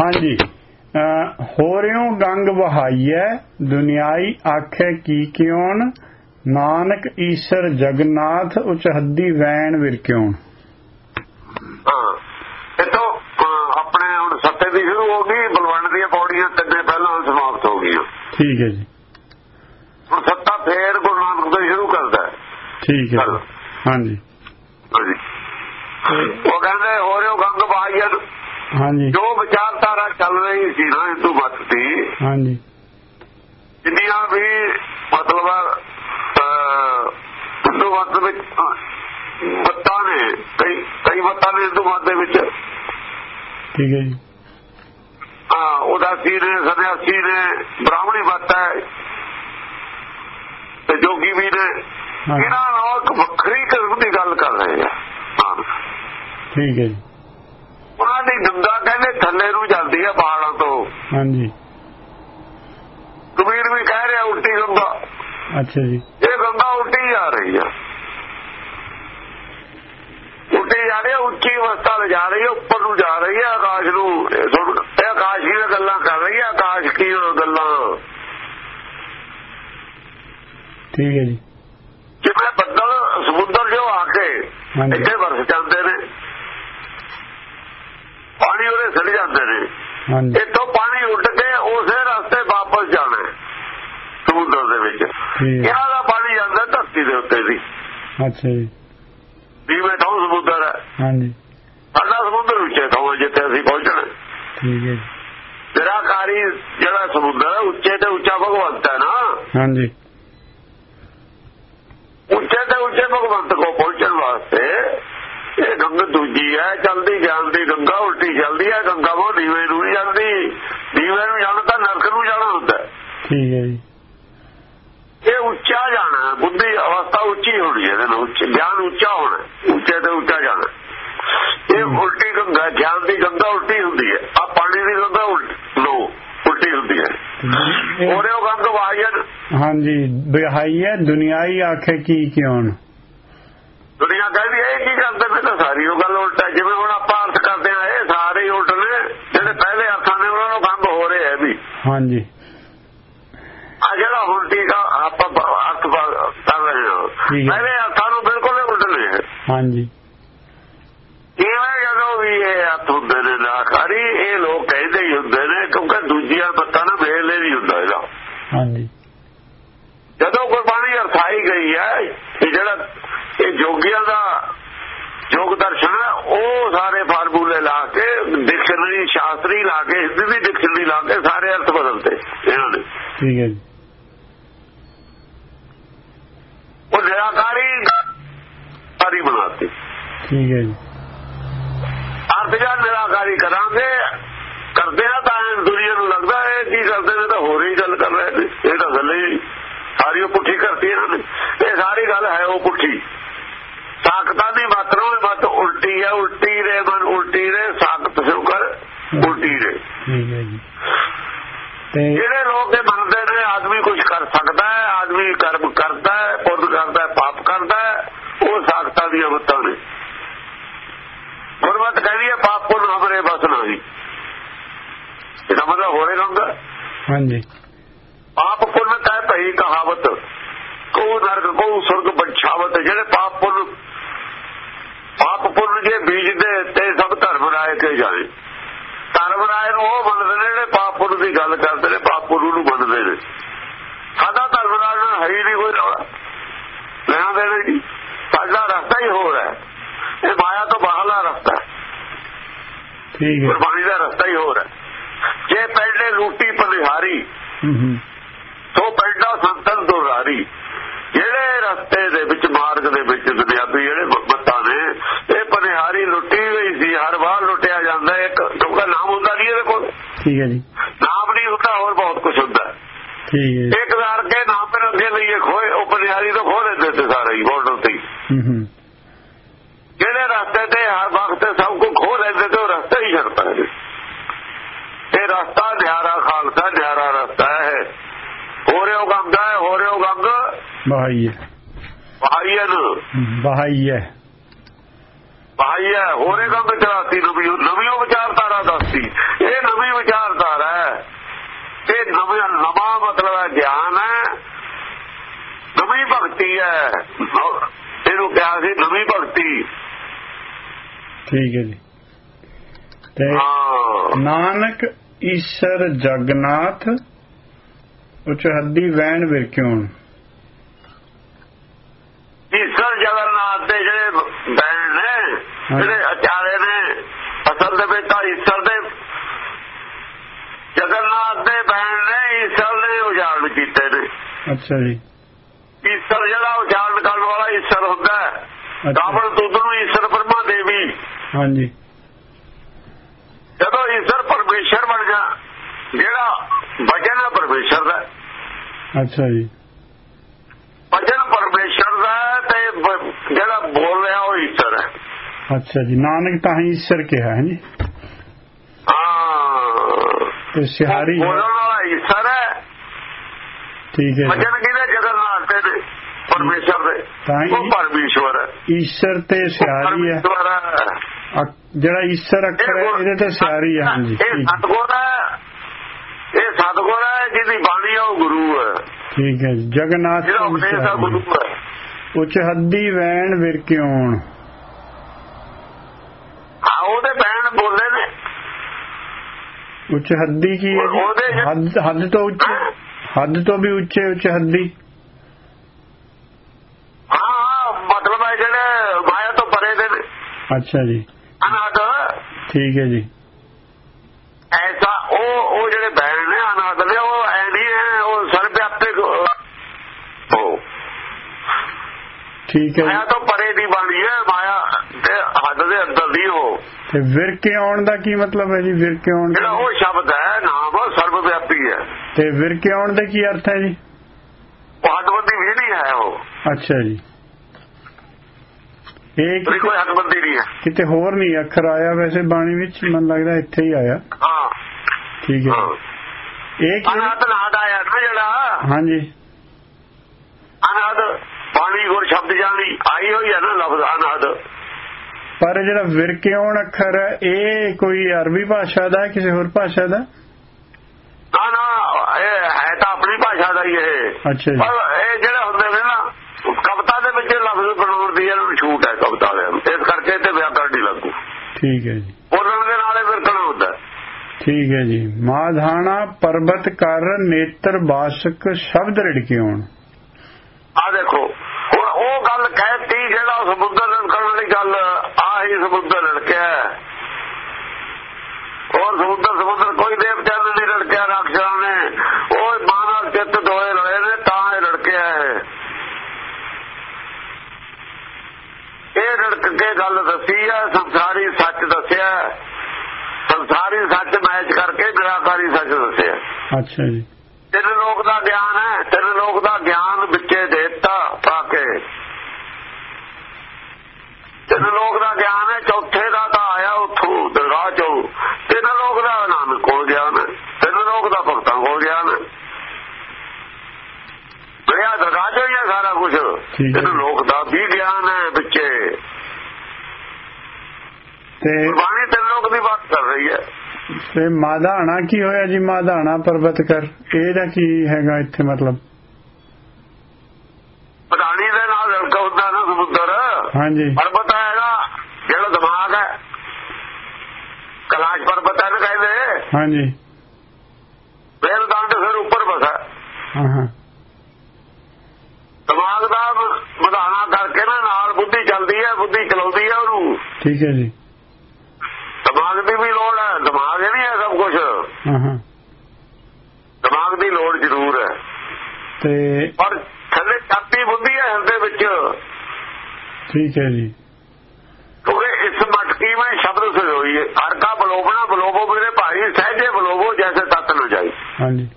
ਹਾਂਜੀ। ਹੋਰਿਓ ਗੰਗ ਵਹਾਈਐ ਦੁਨਿਆਈ ਆਖੇ ਕੀ ਕਿਉਨ ਨਾਨਕ ਈਸ਼ਰ ਜਗਨਾਥ ਉਚਹੱਦੀ ਵੈਣ ਵਿਰਕਿਉਨ ਹਾਂ। ਇਤੋਂ ਆਪਣੇ ਹੁਣ ਸੱਤੇ ਦੀ ਸ਼ੁਰੂ ਹੋ ਗਈ ਬਲਵੰਡ ਦੀਆਂ ਪੌੜੀਆਂ ਤਿੰਨੇ ਪਹਿਲਾਂ ਸਮਾਪਤ ਹੋ ਗਈਆਂ। ਠੀਕ ਹੈ ਜੀ। ਹੁਣ ਸੱਤਾ ਫੇਰ ਗੁਰੂ ਨਾਨਕ ਤੋਂ ਸ਼ੁਰੂ ਕਰਦਾ ਠੀਕ ਹੈ। ਹਾਂਜੀ। ਹਾਂਜੀ। ਉਹ ਕਹਿੰਦੇ ਹੋ ਰਿਓ ਗੰਗ ਬਾਈਆ ਹਾਂਜੀ। ਜੋ ਵਿਚਾਰਧਾਰਾ ਚੱਲ ਰਹੀ ਸੀ ਨਾ ਹਿੰਦੂ ਮਤ ਦੀ ਹਾਂਜੀ। ਜਿੰਨੀਆਂ ਵੀ ਮਤਲਬ ਹਿੰਦੂ ਮਤ ਵਿੱਚ ਮਤਾਂ ਨੇ ਕਈ ਕਈ ਮਤਾਂ ਨੇ ਹਿੰਦੂ ਮਤ ਦੇ ਵਿੱਚ। ਠੀਕ ਹੈ ਜੀ। ਹਾਂ ਉਦਾਸੀ ਨੇ ਸੰਨਿਆਸੀ ਨੇ ਬ੍ਰਾਹਮਣੀ ਮਤ ਹੈ। ਤੇ ਜੋਗੀ ਵੀ ਨੇ। ਇਹਨਾਂ ਨਾਲ ਇੱਕ ਵੱਖਰੀ ਕਿਸਮ ਦੀ ਗੱਲ ਕਰ ਰਹੇ ਆ। ਠੀਕ ਹੈ ਜੀ। ਦੀ ਗੰਗਾ ਕਹਿੰਦੇ ਥੱਲੇ ਨੂੰ ਜਾਂਦੀ ਆ ਪਹਾੜਾਂ ਤੋਂ। ਹਾਂਜੀ। ਕਬੀਰ ਵੀ ਕਹਿ ਰਿਹਾ ਉਲਟੀ ਗੰਗਾ ਅੱਛਾ ਜੀ। ਇਹ ਗੰਗਾ ਉਲਟੀ ਜਾ ਰਹੀ ਆ। ਉਲਟੀ ਜਾ ਰਹੀ ਆ ਉੱਚੀ ਅਵਸਥਾ ਤੇ ਜਾ ਰਹੀ ਆ ਉੱਪਰ ਨੂੰ ਜਾ ਰਹੀ ਆ ਆਕਾਸ਼ ਨੂੰ। ਇਹ ਆਕਾਸ਼ ਦੀਆਂ ਗੱਲਾਂ ਕਰ ਰਹੀ ਆ ਆਕਾਸ਼ ਕੀ ਗੱਲਾਂ। ਠੀਕ ਹੈ ਜੀ। ਜਿਵੇਂ ਬੱਦਲ ਸਮੁੰਦਰ ਜੋ ਆ ਕੇ। ਇੱਥੇ ਵਰਸ ਜਾਂਦੇ ਨੇ। ਪਾਣੀ ਉਹਦੇ ਸੜ ਜਾਂਦੇ ਨੇ। ਇੱਥੋਂ ਪਾਣੀ ਉੱਡ ਕੇ ਉਸੇ ਰਸਤੇ ਵਾਪਸ ਜਾਣਾ ਸਮੁੰਦਰ ਦੇ ਵਿੱਚ। ਇਹਨਾਂ ਦਾ ਪਾਣੀ ਜਾਂਦਾ ਧਰਤੀ ਦੇ ਉੱਤੇ ਦੀ। ਅੱਛਾ ਜੀ। ਜਿਵੇਂ ਥਾਂ ਸਮੁੰਦਰ ਹੈ। ਹਾਂਜੀ। ਸਾਡਾ ਸਮੁੰਦਰ ਉੱਚੇ ਹੈ ਜਿੱਥੇ ਅਸੀਂ ਪਹੁੰਚਣਾ। ਠੀਕ ਹੈ ਜੀ। ਨਿਰਾਕਾਰੀ ਜਿਹੜਾ ਸਮੁੰਦਰ ਹੈ ਉੱਚੇ ਤੇ ਉੱਚਾ ਭਗਵੰਤ ਹੈ ਨਾ। ਹਾਂਜੀ। ਉੱਚੇ ਤੇ ਉੱਚੇ ਭਗਵੰਤ ਕੋ ਪਹੁੰਚਣ ਵਾਸਤੇ ਇਹ ਗੰਗਾ ਦੂਜੀ ਹੈ ਚਲਦੀ ਜਾਂਦੀ ਚੱਲਦੀ ਹੈ ਗੰਗਾ ਉਹ ਨੀਵੇਂ ਨੂੰ ਨਹੀਂ ਜਾਂਦੀ ਨੀਵੇਂ ਨੂੰ ਜਾਣਾ ਤਾਂ ਨਰਕ ਨੂੰ ਜਾਣਾ ਹੁੰਦਾ। ਠੀਕ ਹੈ ਜੀ। ਇਹ ਉੱਚਾ ਜਾਣਾ ਬੁੱਧੀ ਅਵਸਥਾ ਉੱਚੀ ਹੋਣੀ ਹੈ ਨਾਲ ਉੱਚੇ ਗਿਆਨ ਉੱਚਾ ਹੋਣਾ ਉੱਚੇ ਤੇ ਉੱਚਾ ਜਾਣਾ ਇਹ ਉਲਟੀ ਗੰਗਾ ਗਿਆਨ ਦੀ ਗੰਗਾ ਉਲਟੀ ਹੁੰਦੀ ਹੈ ਆ ਪਾਣੀ ਦੀ ਗੰਗਾ ਉਲਟ ਲੋ ਉਲਟੀ ਹੁੰਦੀ ਹੈ। ਉਹਦੇ ਉਹ ਗੰਗ ਵਾਜਨ ਹਾਂਜੀ ਬਿਹਾਈ ਹੈ ਦੁਨਿਆਈ ਆਖੇ ਕੀ ਕਿਉਨ ਦੁਨੀਆ ਕਹਿੰਦੀ ਇਹ ਕੀ ਕਰਦੇ ਨੇ ਤਾਂ ਸਾਰੀ ਉਹ ਗੱਲ ਉਲਟਾ ਜਿਵੇਂ ਹੁਣ ਆਪਾਂ ਅਰਥ ਕਰਦੇ ਆ ਇਹ ਸਾਰੇ ਹੀ ਉਲਟ ਨੇ ਜਿਹੜੇ ਪਹਿਲੇ ਅਰਥਾਂ ਨੇ ਉਹਨਾਂ ਨੂੰ ਗੰਗ ਹੋ ਰਹੇ ਹੈ ਵੀ ਹਾਂਜੀ ਆ ਜਿਹੜਾ ਹੁਣ ਠੀਕ ਆ ਆਪਾਂ ਬ- ਅਰਥ ਬ- ਕਰ ਰਹੇ ਹਾਂ ਠੀਕ ਹੈ। ਪਹਿਲੇ ਅਰਥਾਂ ਨੂੰ ਬਿਲਕੁਲ ਹੀ ਉਲਟ ਨੇ ਹਾਂਜੀ ਕਿਵੇਂ ਜਦੋਂ ਵੀ ਇਹ ਅਰਥ ਹੁੰਦੇ ਨੇ ਨਾਕਾਰੀ ਇਹ ਲੋਕ ਕਹਿੰਦੇ ਹੀ ਹੁੰਦੇ ਨੇ ਕਿਉਂਕਿ ਦੂਜੀਆਂ ਬੱਤਾਂ ਨਾਲ ਮੇਲ ਨਹੀਂ ਹੁੰਦਾ ਇਹਦਾ ਹਾਂਜੀ ਜਦੋਂ ਗੁਰਬਾਣੀ ਅਰਥਾਈ ਗਈ ਹੈ ਇਹ ਜਿਹੜਾ ਇਹ ਜੋਗੀਆਂ ਦਾ ਯੋਗ ਦਰਸ਼ਨ ਹੈ ਉਹ ਸਾਰੇ ਫਾਰਮੂਲੇ ਲਾ ਕੇ ਡਿਕਸ਼ਨਰੀ ਸ਼ਾਸਤਰੀ ਲਾ ਕੇ ਹਿੰਦੀ ਦੀ ਡਿਕਸ਼ਨਰੀ ਲਾ ਕੇ ਸਾਰੇ ਅਰਥ ਬਦਲਤੇ ਇਹਨਾਂ ਨੇ ਠੀਕ ਹੈ ਜੀ। ਉਹ ਨਿਰਾਕਾਰੀ ਸਾਰੀ ਬਣਾਤੀ। ਠੀਕ ਹੈ ਜੀ। ਅਰਥ ਜਾਂ ਨਿਰਾਕਾਰੀ ਕਰਾਂਗੇ। ਕਰਦੇ ਆ ਤਾਂ ਦੁਨੀਆ ਨੂੰ ਲੱਗਦਾ ਹੈ ਕੀ ਕਰਦੇ ਨੇ ਤਾਂ ਹੋਰ ਹੀ ਗੱਲ ਕਰ ਰਹੇ ਨੇ। ਇਹ ਤਾਂ ਗੱਲ ਹੀ ਸਾਰੀ ਉਹ ਪੁੱਠੀ ਕਰਤੀ ਇਹਨਾਂ ਨੇ। ਇਹ ਸਾਰੀ ਗੱਲ ਹੈ ਉਹ ਪੁੱਠੀ। ਸਾਖਤਾਂ ਦੀ ਮਾਤਰਾ ਦੀ ਮਤ ਉਲਟੀ ਹੈ ਉਲਟੀ ਰੇ ਮਨ ਉਲਟੀ ਰੇ ਸਾਖਤ ਸ਼ੁਕਰ ਉਲਟੀ ਰੇ। ਠੀਕ ਹੈ ਜੀ। ਜਿਹੜੇ ਲੋਕ ਇਹ ਮੰਨਦੇ ਨੇ ਆਦਮੀ ਕੁਝ ਕਰ ਸਕਦਾ ਹੈ ਆਦਮੀ ਕਰਮ ਕਰਦਾ ਹੈ ਪੁੰਨ ਕਰਦਾ ਹੈ ਪਾਪ ਕਰਦਾ ਹੈ ਉਹ ਸਾਖਤਾਂ ਦੀਆਂ ਮਤਾਂ ਨੇ। ਗੁਰਮਤ ਕਹਿੰਦੀ ਹੈ ਪਾਪ ਪੁੰਨ ਹਮਰੇ ਬਸ ਨਹੀਂ। ਇਹਦਾ ਮਤਲਬ ਹੋਰੇ ਹੁੰਦਾ। ਹਾਂਜੀ। ਪਾਪ ਪੁੰਨ ਕਹਿ ਭਈ ਕਹਾਵਤ ਕੋ ਨਰਕ ਕੋ ਸੁਰਗ ਬੰਛਾਵਤ ਜਿਹੜੇ ਪਾਪ ਪੁੰਨ ਪਾਪ ਪੁੰਨ ਜੇ ਬੀਜਦੇ ਤੇ ਸਭ ਧਰਮ ਰਾਏ ਕੇ ਜਾਏ। ਧਰਮ ਰਾਏ ਨੂੰ ਉਹ ਮੰਨਦੇ ਦੀ ਗੱਲ ਕਰਦੇ ਨੇ ਪਾਪ ਪੁੰਨ ਨੂੰ ਮੰਨਦੇ ਨੇ। ਸਾਡਾ ਧਰਮ ਨਾਲ ਹੈ ਹੀ ਨਹੀਂ ਕੋਈ ਰੌਲਾ। ਲੈਣਾ ਦੇਣਾ ਜੀ। ਸਾਡਾ ਰਸਤਾ ਹੀ ਹੋਰ ਹੈ। ਇਹ ਮਾਇਆ ਤੋਂ ਬਾਹਰਲਾ ਰਸਤਾ ਠੀਕ ਹੈ। ਗੁਰਬਾਣੀ ਦਾ ਰਸਤਾ ਹੀ ਹੋਰ ਹੈ। ਜੇ ਪਹਿਲੇ ਲੂਟੀ ਪਨਿਹਾਰੀ ਸੋ ਪੈਂਡਾ ਸੰਤਨ ਦੁਰਾਰੀ। ਜਿਹੜੇ ਰਸਤੇ ਦੇ ਵਿੱਚ ਮਾਰਗ ਦੇ ਵਿੱਚ ਦੁਨਿਆਵੀ ਜਿਹੜੇ ਮੱਤਾਂ ਨੇ ਇਹ ਪਨਿਹਾਰੀ ਲੁੱਟੀ ਗਈ ਸੀ। ਹਰ ਵਾਰ ਲੁੱਟਿਆ ਜਾਂਦਾ। ਇੱਕ ਕਿਉਂਕਿ ਨਾਮ ਹੁੰਦਾ ਨਹੀਂ ਇਹਦੇ ਕੋਲ। ਠੀਕ ਹੈ ਜੀ। ਨਹੀਂ ਹੁੰਦਾ ਹੋਰ ਬਹੁਤ ਕੁਝ ਹੁੰਦਾ। ਠੀਕ ਹੈ ਇੱਕ ਵਾਰ ਕੇ ਨਾਮ ਤੇ ਅੱਗੇ ਲਈਏ ਖੋਏ ਉਹ ਪਨਿਹਾਰੀ ਤੋਂ ਖੋਹ ਲੈਂਦੇ ਤੇ ਸਾਰੇ ਹੀ ਬਾਰਡਰ ਤੇ ਹੀ। ਹੂੰ ਹੂੰ। ਜਿਹੜੇ ਰਸਤੇ ਤੇ ਹਰ ਵਕਤ ਸਭ ਕੁਝ ਖੋਹ ਲੈਂਦੇ ਤੇ ਉਹ ਰਸਤਾ ਹੀ ਛੱਡਦਾ ਹੈ ਇਹ ਰਸਤਾ ਨਿਆਰਾ ਖਾਲਸਾ ਨਿਆਰਾ ਰਸਤਾ ਹੈ। ਹੋ ਰਿਓ ਗੰਗ ਹੈ ਹੋ ਰਿਓ ਗੰਗ। ਬਹਾਈ ਹੈ। ਭਾਈਨ ਬਹਾਈ ਹੈ। ਹੈ। ਹੋਰੇ ਗੰਗ ਚਲਾਤੀ ਨਵੀਂ ਨਵੀਂ ਵਿਚਾਰਧਾਰਾ ਦੱਸਦੀ ਇਹ ਨਵੀਂ ਇਹ ਨਵਾਂ ਨਵਾਂ ਮਤਲਬ ਹੈ ਗਿਆਨ ਹੈ। ਨਵੀਂ ਭਗਤੀ ਹੈ। ਇਹਨੂੰ ਕਿਹਾ ਸੀ ਨਵੀਂ ਭਗਤੀ। ਠੀਕ ਹੈ ਜੀ। ਤੇ ਨਾਨਕ ਈਸ਼ਰ ਜਗਨਾਥ ਉਚਹੱਦੀ ਵੈਣ ਵਿਰਕਿਉਣ। ਈਸ਼ਰ ਜਗਨਾਥ ਦੇ ਜਿਹੜੇ ਵੈਣ ਨੇ ਜਿਹੜੇ ਅਚਾਰੇ ਨੇ ਅਸਲ ਦੇ ਵਿੱਚ ਤਾਂ ਈਸ਼ਰ ਦੇ ਜਗਨਨਾਥ ਦੇ ਬੈਣ ਨੇ ਈਸ਼ਰ ਨੇ ਉਜਾੜ ਕੀਤੇ ਨੇ। ਅੱਛਾ ਜੀ। ਈਸ਼ਰ ਜਿਹੜਾ ਉਜਾੜ ਕਰਨ ਵਾਲਾ ਈਸ਼ਰ ਹੁੰਦਾ ਹੈ ਕਾਬਲ ਤੁਧ ਨੂੰ ਈਸ਼ਰ ਬ੍ਰਹਮਾ ਦੇਵੀ। ਹਾਂਜੀ। ਜਦੋਂ ਈਸ਼ਰ ਪਰਮੇਸ਼ਰ ਬਣ ਜਾ ਜਿਹੜਾ ਵਜਨ ਹੈ ਪਰਮੇਸ਼ਰ ਦਾ। ਅੱਛਾ ਜੀ। ਵਜਨ ਪਰਮੇਸ਼ਰ ਦਾ ਤੇ ਜਿਹੜਾ ਬੋਲ ਰਿਹਾ ਉਹ ਈਸ਼ਰ ਹੈ। ਅੱਛਾ ਜੀ ਨਾਨਕ ਤਾਂ ਹੀ ਈਸ਼ਰ ਕਿਹਾ ਹੈ ਜੀ। ਹਾਂ ਤੇ ਸਿਹਾਰੀ ਹੈ। ਬੋਲਣ ਵਾਲਾ ਈਸ਼ਰ ਹੈ। ਠੀਕ ਹੈ ਜੀ। ਵਜਨ ਕਿਹਦੇ ਜਗਨਨਾਥ ਦੇ? ਪਰਮੇਸ਼ਰ ਦੇ। ਉਹ ਪਰਮੇਸ਼ਵਰ ਹੈ। ਈਸ਼ਰ ਤੇ ਸਿਹਾਰੀ ਹੈ। ਜਿਹੜਾ ਈਸ਼ਰ ਅੱਖਰ ਹੈ ਇਹਦੇ ਤੇ ਸਿਹਾਰੀ ਹੈ। ਹਾਂਜੀ ਇਹ। ਸਤਗੁਰ ਹੈ। ਇਹ ਸਤਗੁਰ ਹੈ ਜਿਹਦੀ ਬਾਣੀ ਉਹ ਗੁਰੂ ਹੈ। ਠੀਕ ਹੈ ਜਗਨਨਾਥ ਜਿਹੜਾ ਗੁਰੂ ਹੈ। ਉਚ ਹੱਦੀ ਵੈਣ ਵਿਰਕਿਉਣ। ਹਾਂ ਉਹਦੇ ਬੈਣ ਬੋਲੇ ਉੱਚ ਹੱਦੀ ਕੀ ਹੈ ਜੀ? ਹੱਦ ਹੱਦ ਤੋਂ ਉੱਚੇ ਹੱਦ ਤੋਂ ਵੀ ਉੱਚੇ ਉੱਚ ਹੱਦੀ। ਹਾਂ ਮਤਲਬ ਹੈ ਜਿਹੜੇ ਮਾਇਆ ਤੋਂ ਪਰੇ ਦੇ ਅੱਛਾ ਜੀ। ਅਨਾਦ ਠੀਕ ਹੈ ਜੀ। ਐਸਾ ਉਹ ਉਹ ਜਿਹੜੇ ਬੈਣ ਨੇ ਅਨਾਦ ਨੇ ਉਹ ਐ ਨਹੀਂ ਹੈ ਉਹ ਸਰਵਿਆਪਕ ਉਹ ਠੀਕ ਹੈ ਮਾਇਆ ਤੋਂ ਪਰੇ ਦੀ ਬਾਣੀ ਹੈ ਮਾਇਆ ਤੇ ਹੱਦ ਦੇ ਅੰਦਰ ਦੀ ਉਹ। ਤੇ ਵਿਰਕੇ ਆਉਣ ਦਾ ਕੀ ਮਤਲਬ ਹੈ ਜੀ? ਵਿਰਕੇ ਆਉਣ ਦਾ ਉਹ ਸ਼ਬਦ ਹੈ ਨਾਮ ਉਹ ਸਰਵਵਿਆਪੀ ਹੈ। ਤੇ ਵਿਰਕੇ ਆਉਣ ਦਾ ਕੀ ਅਰਥ ਹੈ ਜੀ? ਹੱਦਬੰਦੀ ਵੀ ਨਹੀਂ ਹੈ ਉਹ। ਅੱਛਾ ਜੀ। ਇਹ ਕੋਈ ਹੱਦਬੰਦੀ ਨਹੀਂ ਹੈ। ਕਿਤੇ ਹੋਰ ਨਹੀਂ ਅੱਖਰ ਆਇਆ ਵੈਸੇ ਬਾਣੀ ਵਿੱਚ ਮਨ ਲੱਗਦਾ ਇੱਥੇ ਹੀ ਆਇਆ। ਹਾਂ। ਠੀਕ ਹੈ ਇਹ ਕੀ ਅਨਾਦ ਨਾਦ ਆਇਆ ਨਾ ਜਿਹੜਾ? ਹਾਂਜੀ। ਅਨਾਦ ਬਾਣੀ ਗੁਰ ਸ਼ਬਦ ਜਾਣੀ ਆਈ ਹੋਈ ਹੈ ਨਾ ਲਫ਼ਜ਼ ਅਨਾਦ? ਪਰ ਜਿਹੜਾ ਵਿਰਕੇ ਆਉਣ ਅੱਖਰ ਹੈ ਇਹ ਕੋਈ ਅਰਬੀ ਭਾਸ਼ਾ ਦਾ ਕਿਸੇ ਹੋਰ ਭਾਸ਼ਾ ਦਾ? ਨਾ ਨਾ ਇਹ ਹੈ ਤਾਂ ਆਪਣੀ ਭਾਸ਼ਾ ਦਾ ਹੀ ਇਹ। ਅੱਛਾ ਜੀ। ਪਰ ਇਹ ਜਿਹੜੇ ਹੁੰਦੇ ਨੇ ਨਾ ਕਵਿਤਾ ਦੇ ਵਿੱਚ ਲਫ਼ਜ਼ ਬਣਾਉਣ ਦੀ ਇਹਨਾਂ ਨੂੰ ਛੂਟ ਹੈ ਕਵਿਤਾ ਨੂੰ ਇਸ ਕਰਕੇ ਤੇ ਵਿਆਕਰਣ ਨਹੀਂ ਲੱਗੂ। ਠੀਕ ਹੈ ਜੀ। ਬੋਲਣ ਦੇ ਨਾਲੇ ਵਿਰਕਣਾ ਹੁੰਦਾ। ਠੀਕ ਹੈ ਜੀ। ਮਾਧਾਣਾ ਪਰਬਤ ਕਰ ਨੇਤਰ ਬਾਸਕ ਸ਼ਬਦ ਰੜਕਿਉਣ। ਆ ਦੇਖੋ ਹੁਣ ਉਹ ਗੱਲ ਕਹਿਤੀ ਜਿਹੜਾ ਉਹ ਸਮੁੰਦਰ ਲੜਕਣ ਵਾਲੀ ਗੱਲ ਆਹੀ ਸਮੁੰਦਰ ਲੜਕਿਆ। ਹੋਰ ਸਮੁੰਦਰ ਸਮੁੰਦਰ ਕੋਈ ਦੇਵਤਾ ਨਹੀਂ ਲੜਕਿਆ ਰਾਖਸ਼ਾਂ ਨੇ ਉਹ ਮਾਨਵ ਚਿੱਤ ਦੋਏ ਲੜੇ ਨੇ ਤਾਂ ਇਹ ਲੜਕਿਆ ਹੈ ਇਹ ਰੜਕ ਕੇ ਗੱਲ ਦੱਸੀ ਹੈ ਸੰਸਾਰੀ ਸੱਚ ਦੱਸਿਆ। ਸੰਸਾਰੀ ਸੱਚ ਮੈਚ ਕਰਕੇ ਨਿਰਾਕਾਰੀ ਸੱਚ ਦੱਸਿਆ ਅੱਛਾ ਜੀ ਤਿੰਨ ਲੋਕ ਦਾ ਗਿਆਨ ਹੈ ਤਿੰਨ ਲੋਕ ਦਾ ਗਿਆਨ ਵਿੱਚੇ ਦੇਤਾ ਪਾ ਕੇ ਤਿੰਨ ਲੋਕ ਦਾ ਗਿਆਨ ਹੈ ਚੌਥੇ ਦਾ ਤਾਂ ਆਇਆ ਉੱਥੋਂ ਦਰਗਾਹ ਚੋਂ। ਤਿੰਨ ਲੋਕ ਦਾ ਨਾਨਕ ਕੋਲ ਗਿਆਨ ਹੈ ਤਿੰਨ ਲੋਕ ਦਾ ਭਗਤਾਂ ਕੋਲ ਗਿਆਨ ਹੈ। ਬੜਿਆ ਦਰਗਾਹ ਚੋਂ ਹੀ ਸਾਰਾ ਕੁਝ। ਤਿੰਨ ਲੋਕ ਦਾ ਵੀ ਗਿਆਨ ਹੈ ਵਿੱਚੇ। ਤੇ ਬਾਣੀ ਤਿੰਨ ਲੋਕ ਦੀ ਬਾਤ ਕਰ ਰਹੀ ਹੈ। ਤੇ ਮਾਧਾਣਾ ਕੀ ਹੋਇਆ ਜੀ? ਮਾਧਾਣਾ ਪਰਬਤ ਕਰ ਇਹਦਾ ਕੀ ਹੈਗਾ ਇੱਥੇ ਮਤਲਬ? ਪਧਾਣੀ ਦੇ ਨਾਲ ਲੜਕਾ ਹੁੰਦਾ ਨਾ ਸਮੁੰਦਰ। ਹਾਂਜੀ। ਪਰਬਤ ਹੈਗਾ ਜਿਹੜਾ ਦਿਮਾਗ ਹੈ ਕਲਾਸ਼ ਪਰਬਤ ਹੈ ਨਾ ਕਹਿੰਦੇ ਹਾਂਜੀ। ਵੇਲ ਦੰਡ ਫਿਰ ਉੱਪਰ ਬਸਾ ਹਾਂ। ਹਾਂ ਦਿਮਾਗ ਦਾ ਵਧਾਣਾ ਕਰਕੇ ਨਾ ਨਾਲ ਬੁੱਧੀ ਚੱਲਦੀ ਹੈ ਬੁੱਧੀ ਚਲਾਉਂਦੀ ਹੈ ਉਹਨੂੰ। ਠੀਕ ਹੈ ਜੀ। ਦਿਮਾਗ ਦੀ ਵੀ ਲੋੜ ਹੈ ਦਿਮਾਗ ਹੀ ਨਹੀਂ ਹੈ ਸਭ ਕੁਝ ਹਾਂ ਹਾਂ। ਦਿਮਾਗ ਦੀ ਲੋੜ ਜ਼ਰੂਰ ਹੈ। ਤੇ ਪਰ ਥੱਲੇ ਚਾਪੀ ਬੁੱਧੀ ਹੈ ਹਿਰਦੇ ਵਿੱਚ। ਠੀਕ ਹੈ ਜੀ। ਕਿਉਂਕਿ ਇਸ ਵਿੱਚ ਸ਼ਬਦ ਸਜੋਈ ਹੈ ਹਰ ਕਾ ਬਲੋਬਣਾ ਬਲੋਬੋ ਮੇਰੇ ਭਾਈ ਸਹਜੇ ਬਲੋਬੋ ਜੈਸੇ ਤਤ ਨ ਜਾਈ ਹਾਂਜੀ।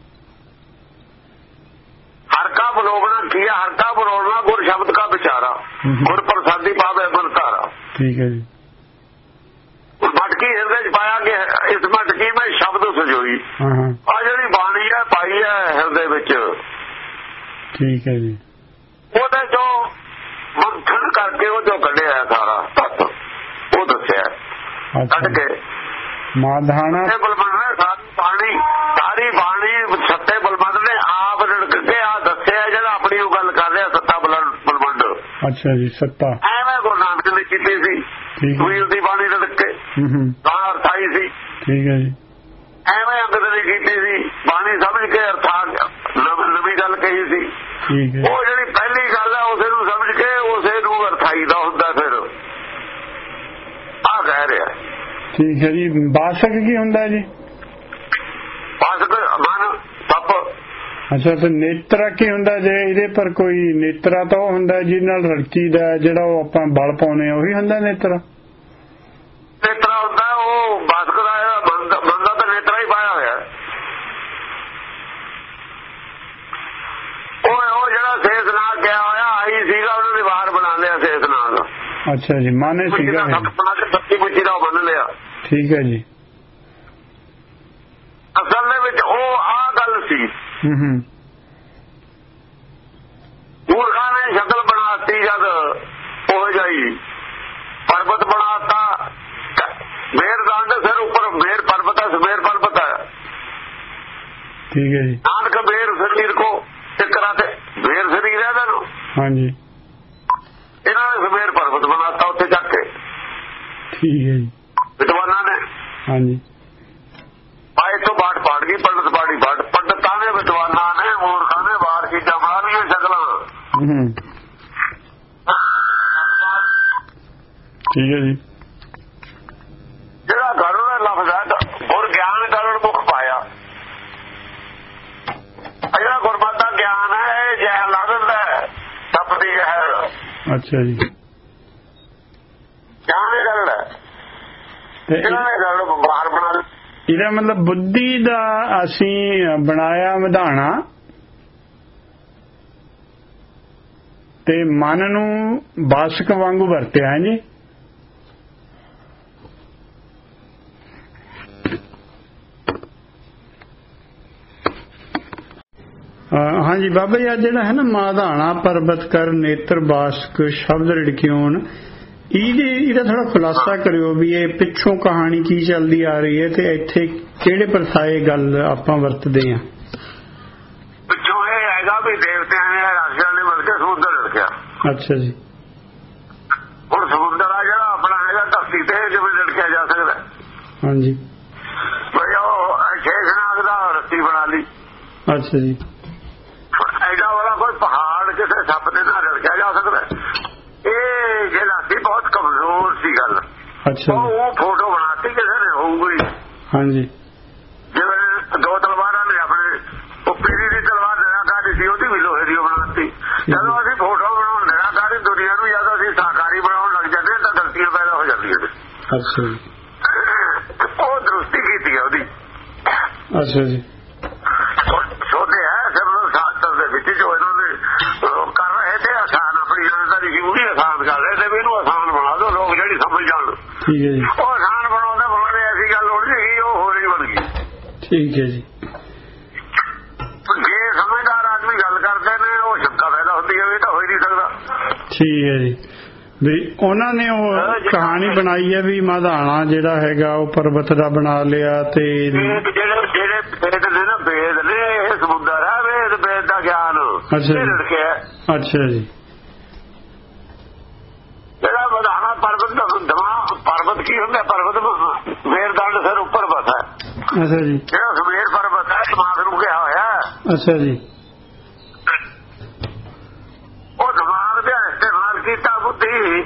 ਹਰ ਕਾ ਬਲੋਬਣਾ ਕੀਆ ਹਰ ਕਾ ਬਲੋਬਣਾ ਗੁਰ ਸ਼ਬਦ ਕਾ ਵਿਚਾਰਾ। ਗੁਰ ਪ੍ਰਸਾਦੀ ਪਾਵੇ ਧਾਰਾ। ਠੀਕ ਹੈ ਜੀ। ਮਟਕੀ ਹਿਰਦੇ ਚ ਪਾਇਆ ਕਿ ਇਸ ਮਟਕੀ ਵਿੱਚ ਸ਼ਬਦ ਸਜੋਈ ਹਾਂ ਹਾਂ। ਆ ਜਿਹੜੀ ਬਾਣੀ ਹੈ ਪਾਈ ਹੈ ਹਿਰਦੇ ਵਿੱਚ। ਠੀਕ ਹੈ ਜੀ। ਉਹਦੇ ਚੋਂ ਮੰਥਨ ਕਰਕੇ ਉਹ ਜੋ ਕੱਢਿਆ ਸਾਰਾ ਤੱਤ। ਉਹ ਦੱਸਿਆ। ਕੱਢ ਕੇ। ਮਾਧਾਣਾ ਸੱਤੇ ਬਲਬੰਦ ਨੇ ਸਾਰੀ ਬਾਣੀ ਸਾਰੀ ਬਾਣੀ ਸੱਤੇ ਬਲਬੰਦ ਨੇ ਆਪ ਰੜਕ ਕੇ ਆ ਦੱਸਿਆ ਜਿਹੜਾ ਆਪਣੀ ਉਹ ਗੱਲ ਕਰ ਰਿਹਾ ਸੱਤਾ ਬਲਨ ਅੱਛਾ ਜੀ ਸੱਤਾ। ਐਵੇਂ ਗੁਰੂ ਨਾਨਕ ਨੇ ਕੀਤੀ ਸੀ। ਠੀਕ ਹੈ। ਵੀਰ ਦੀ ਬਾਣੀ ਦੇ ਕੇ। ਹੂੰ ਹੂੰ। ਤਾਂ ਅਰਥਾਈ ਸੀ। ਠੀਕ ਹੈ ਜੀ। ਐਵੇਂ ਅੰਗਦ ਨੇ ਕੀਤੀ ਸੀ। ਬਾਣੀ ਸਮਝ ਕੇ ਅਰਥਾ ਨਵ- ਗੱਲ ਕਹੀ ਸੀ। ਠੀਕ ਹੈ। ਉਹ ਜਿਹੜੀ ਪਹਿਲੀ ਗੱਲ ਹੈ ਉਸੇ ਨੂੰ ਸਮਝ ਕੇ ਉਸੇ ਨੂੰ ਅਰਥਾਈ ਦਾ ਹੁੰਦਾ ਫਿਰ। ਆ ਕਹਿ ਰਿਹਾ। ਠੀਕ ਹੈ ਜੀ। ਬਾਸਕ ਕੀ ਹੁੰਦਾ ਜੀ? ਬਸ ਮਨ ਸੱਪ। ਅੱਛਾ ਤੇ ਨੇਤਰਾ ਕੀ ਹੁੰਦਾ ਜੇ? ਇਹਦੇ ਪਰ ਕੋਈ ਨੇਤਰਾ ਤਾਂ ਹੁੰਦਾ ਜਿਹਦੇ ਨਾਲ ਰੜਕੀ ਦਾ ਜਿਹੜਾ ਉਹ ਆਪਾਂ ਬਲ ਪਾਉਨੇ ਉਹੀ ਹੁੰਦਾ ਨੇਤਰਾ? ਨੇਤਰਾ ਹੁੰਦਾ ਉਹ ਬਾਸਕ ਦਾ ਇਹਦਾ ਮਨ ਦਾ- ਮਨ ਦਾ ਤਾਂ ਨੇਤਰਾ ਹੀ ਪਾਇਆ ਹੋਇਆ। ਉਹ ਉਹ ਜਿਹੜਾ ਸੇਸ ਨਾਲ ਗਿਆ ਹੋਇਆ ਆਈ ਸੀਗਾ ਉਹਨਾਂ ਬਾਹਰ ਬਣਾ ਲਿਆ ਸੇਸ ਨਾਲ। ਅੱਛਾ ਜੀ ਮਾਨੇ ਸੀਗਾ ਇਹ। ਕੇ ਸੱਚੀ ਮੁੱਚੀ ਦਾ ਬੰਨ ਲਿਆ। ਠੀਕ ਹੈ ਜੀ। ਅਸਲ ਦੇ ਵਿੱਚ ਉਹ ਆ ਗੱਲ ਸੀ। ਹੂੰ ਹੂੰ। ਮੂਰਖਾਂ ਨੇ ਸ਼ਕਲ ਬਣਾਤੀ ਜਦ ਉਹ ਜਾਈ। ਪਰਬਤ ਬਣਾਤਾ। ਮੇਰ ਦੰਡ ਸਿਰ ਉੱਪਰ ਮੇਰ ਪਰਬਤ ਹੈ ਸਵੇਰ ਪਰਬਤ ਹੈ। ਠੀਕ ਹੈ ਜੀ। ਨਾਨਕ ਮੇਰ ਸਰੀਰ ਕੋ ਟਿਕਰਾ ਤੇ ਮੇਰ ਸਰੀਰ ਹੈ ਇਹਨੂੰ ਹਾਂਜੀ। ਇਹਨਾਂ ਨੇ ਸਵੇਰ ਪਰਬਤ ਬਣਾਤਾ ਉੱਥੇ ਚੱਕ ਕੇ। ਠੀਕ ਹੈ ਜੀ। ਵਿਦਵਾਨਾਂ ਨੇ। ਹਾਂਜੀ। ਆਏ ਤੋਂ ਬਾਟ ਪਾੜ ਗਈ ਪੰਡਤ ਬਾੜੀ ਬਾਟ। ਪੰਡਤਾਂ ਨੇ ਵਿਦਵਾਨਾਂ ਨੇ ਮੂਰਖਾਂ ਨੇ ਬਾਹਰ ਚੀਜ਼ਾਂ ਬਣਾ ਲਈਆਂ ਸ਼ਕਲਾਂ ਠੀਕ ਹੈ ਜੀ ਜਿਹੜਾ ਗਰੁੜ ਦਾ ਲਫ਼ਜ਼ ਹੈ ਗੁਰ ਗਿਆਨ ਗਰੁੜ ਮੁਖ ਪਾਇਆ ਆਹ ਜਿਹੜਾ ਗੁਰਮਤਿ ਦਾ ਗਿਆਨ ਹੈ ਇਹ ਜੈਨ ਲਾ ਦਿੰਦਾ ਹੈ ਸੱਪ ਦੀ ਜ਼ਹਿਰ ਅੱਛਾ ਜੀ। ਗਿਆਨ ਇਹ ਗਰੁੜ ਹੈ ਤੇ ਇਹਨਾਂ ਨੇ ਗਰੁੜ ਬਾਹਰ ਬਣਾ ਇਹਦਾ ਮਤਲਬ ਬੁੱਧੀ ਦਾ ਅਸੀਂ ਬਣਾਇਆ ਵਿਧਾਨਾ ਤੇ ਮਨ ਨੂੰ ਬਾਸਕ ਵਾਂਗੂ ਵਰਤਿਆ ਹੈ ਜੀ। ਹਾਂਜੀ ਬਾਬਾ ਜੀ ਆਹ ਜਿਹੜਾ ਹੈ ਨਾ ਮਾਧਾਣਾ ਪਰਬਤ ਕਰ ਨੇਤਰ ਬਾਸਕ ਸ਼ਬਦ ਰਿੜਕਿਉਣ ਇਹਦੇ ਇਹਦਾ ਥੋੜਾ ਖੁਲਾਸਾ ਕਰਿਓ ਵੀ ਇਹ ਪਿੱਛੋਂ ਕਹਾਣੀ ਕੀ ਚੱਲਦੀ ਆ ਰਹੀ ਹੈ ਤੇ ਇੱਥੇ ਕਿਹੜੇ ਪਰਸਾਏ ਗੱਲ ਆਪਾਂ ਵਰਤਦੇ ਆ ਪਿੱਛੋਂ ਇਹ ਹੈਗਾ ਵੀ ਦੇਵਤਿਆਂ ਨੇ ਰਾਜਿਆਂ ਨੇ ਮਿਲ ਕੇ ਸਮੁੰਦਰ ਲੜਕਿਆ ਅੱਛਾ ਜੀ। ਹੁਣ ਸਮੁੰਦਰ ਆ ਜਿਹੜਾ ਆਪਣਾ ਹੈਗਾ ਧਰਤੀ ਤੇ ਜਿਵੇਂ ਲੜਕਿਆ ਜਾ ਸਕਦਾ। ਹਾਂਜੀ। ਬਈ ਉਹ ਦਾ ਰੱਤੀ ਬਣਾ ਲਈ। ਅੱਛਾ ਜੀ ਐਡਾ ਵਾਲਾ ਕੋਈ ਪਹਾੜ ਕਿਸੇ ਸੱਪ ਦੇ ਨਾਲ ਰੜਕਿਆ ਜਾ ਸਕਦਾ ਹੈ। ਇਹ ਜਿਹੜਾ ਸੀ ਬਹੁਤ ਕਮਜ਼ੋਰ ਸੀ ਗੱਲ ਅੱਛਾ ਉਹ ਫੋਟੋ ਬਣਾਤੀ ਕਿਸੇ ਨੇ ਹੋਊਗੀ। ਹਾਂਜੀ। ਜਿਵੇਂ ਦੋ ਤਲਵਾਰਾਂ ਨੇ ਆਪਣੇ ਉਹ ਪੀੜੀ ਦੀ ਤਲਵਾਰ ਨਿਰਾਕਾਰੀ ਸੀ ਉਹਦੀ ਵੀ ਲੋਹੇ ਦੀ ਬਣਾਤੀ। ਜਦੋਂ ਅਸੀਂ ਫੋਟੋ ਬਣਾਉਣ ਨਿਰਾਕਾਰੀ ਦੁਨੀਆ ਨੂੰ ਜਦੋਂ ਅਸੀਂ ਸਾਕਾਰੀ ਬਣਾਉਣ ਲੱਗ ਜਾਂਦੇ ਤਾਂ ਗਲਤੀਆਂ ਪੈਦਾ ਹੋ ਜਾਂਦੀਆਂ ਨੇ। ਅੱਛਾ ਉਹ ਦਰੁਸਤੀ ਕੀਤੀ ਹੈ ਉਹਦੀ। ਅੱਛਾ ਜੀ ਸੋਦੇ ਹੈ ਸਿਮਰਨ ਸ਼ਾਸਤਰ ਦੇ ਵਿੱਚ ਜੋ ਇਹਨਾਂ ਨੇ ਅਹ, ਕਰ ਰਹੇ ਤੇ ਆਸਾਨ ਆਪਣੀ ਜਾਣਕਾਰੀ ਸੀ ਉਹਦੀ ਆਸਾਨ ਕਰ ਰਹੇ ਤੇ ਵੀ ਇਹਨੂੰ ਆਸਾਨ ਬਣਾ ਦਿਓ ਲੋਕ ਜਿਹੜੀ ਸਮਝ ਜਾਣ ਠੀਕ ਹੈ ਜੀ। ਉਹ ਆਸਾਨ ਬਣਾਉਂਦੇ ਬਣਾਉਂਦੇ ਐਸੀ ਗੱਲ ਹੋ ਗਈ ਉਹ ਹੋਰ ਹੀ ਬਣ ਗਈ। ਠੀਕ ਹੈ ਜੀ। ਜੇ ਸਮਝਦਾਰ ਆਦਮੀ ਗੱਲ ਕਰਦੇ ਨੇ ਉਹ ਸ਼ੰਕਾ ਪੈਦਾ ਹੁੰਦੀ ਹੈ ਇਹ ਤਾਂ ਹੋ ਹੀ ਨਹੀਂ ਸਕਦਾ। ਠੀਕ ਹੈ ਜੀ। ਵੀ ਉਹਨਾਂ ਨੇ ਉਹ ਕਹਾਣੀ ਬਣਾਈ ਹੈ ਵੀ ਮਾਧਾਣਾ ਜਿਹੜਾ ਹੈਗਾ ਉਹ ਪਰਬਤ ਦਾ ਬਣਾ ਲਿਆ ਤੇ ਜਿਹੜੇ ਜਿਹੜੇ ਵੇਦ ਨੇ ਨਾ ਵੇਦ ਨੇ ਇਹ ਸਮੁੰਦਰ ਹੈ ਵੇਦ ਵੇਦ ਦਾ ਗਿਆਨ ਅੱਛਾ ਅੱਛਾ ਜੀ ਜਿਹੜਾ ਵਧਾਣਾ ਪਰਬਤ ਦਾ ਦਿਮਾਗ ਪਰਬਤ ਕੀ ਹੁੰਦਾ ਪਰਬਤ ਵੇਰ ਦੰਡ ਸਿਰ ਉੱਪਰ ਬਸਾ ਅੱਛਾ ਜੀ। ਜਿਹੜਾ ਸਵੇਰ ਪਰਬਤ ਹੈ ਦਿਮਾਗ ਨੂੰ ਕਿਹਾ ਹੋਇਆ। ਅੱਛਾ ਜੀ। ਉਹ ਦਿਮਾਗ ਦੇ ਇਸਤੇਮਾਲ ਕੀਤਾ ਬੁੱਧੀ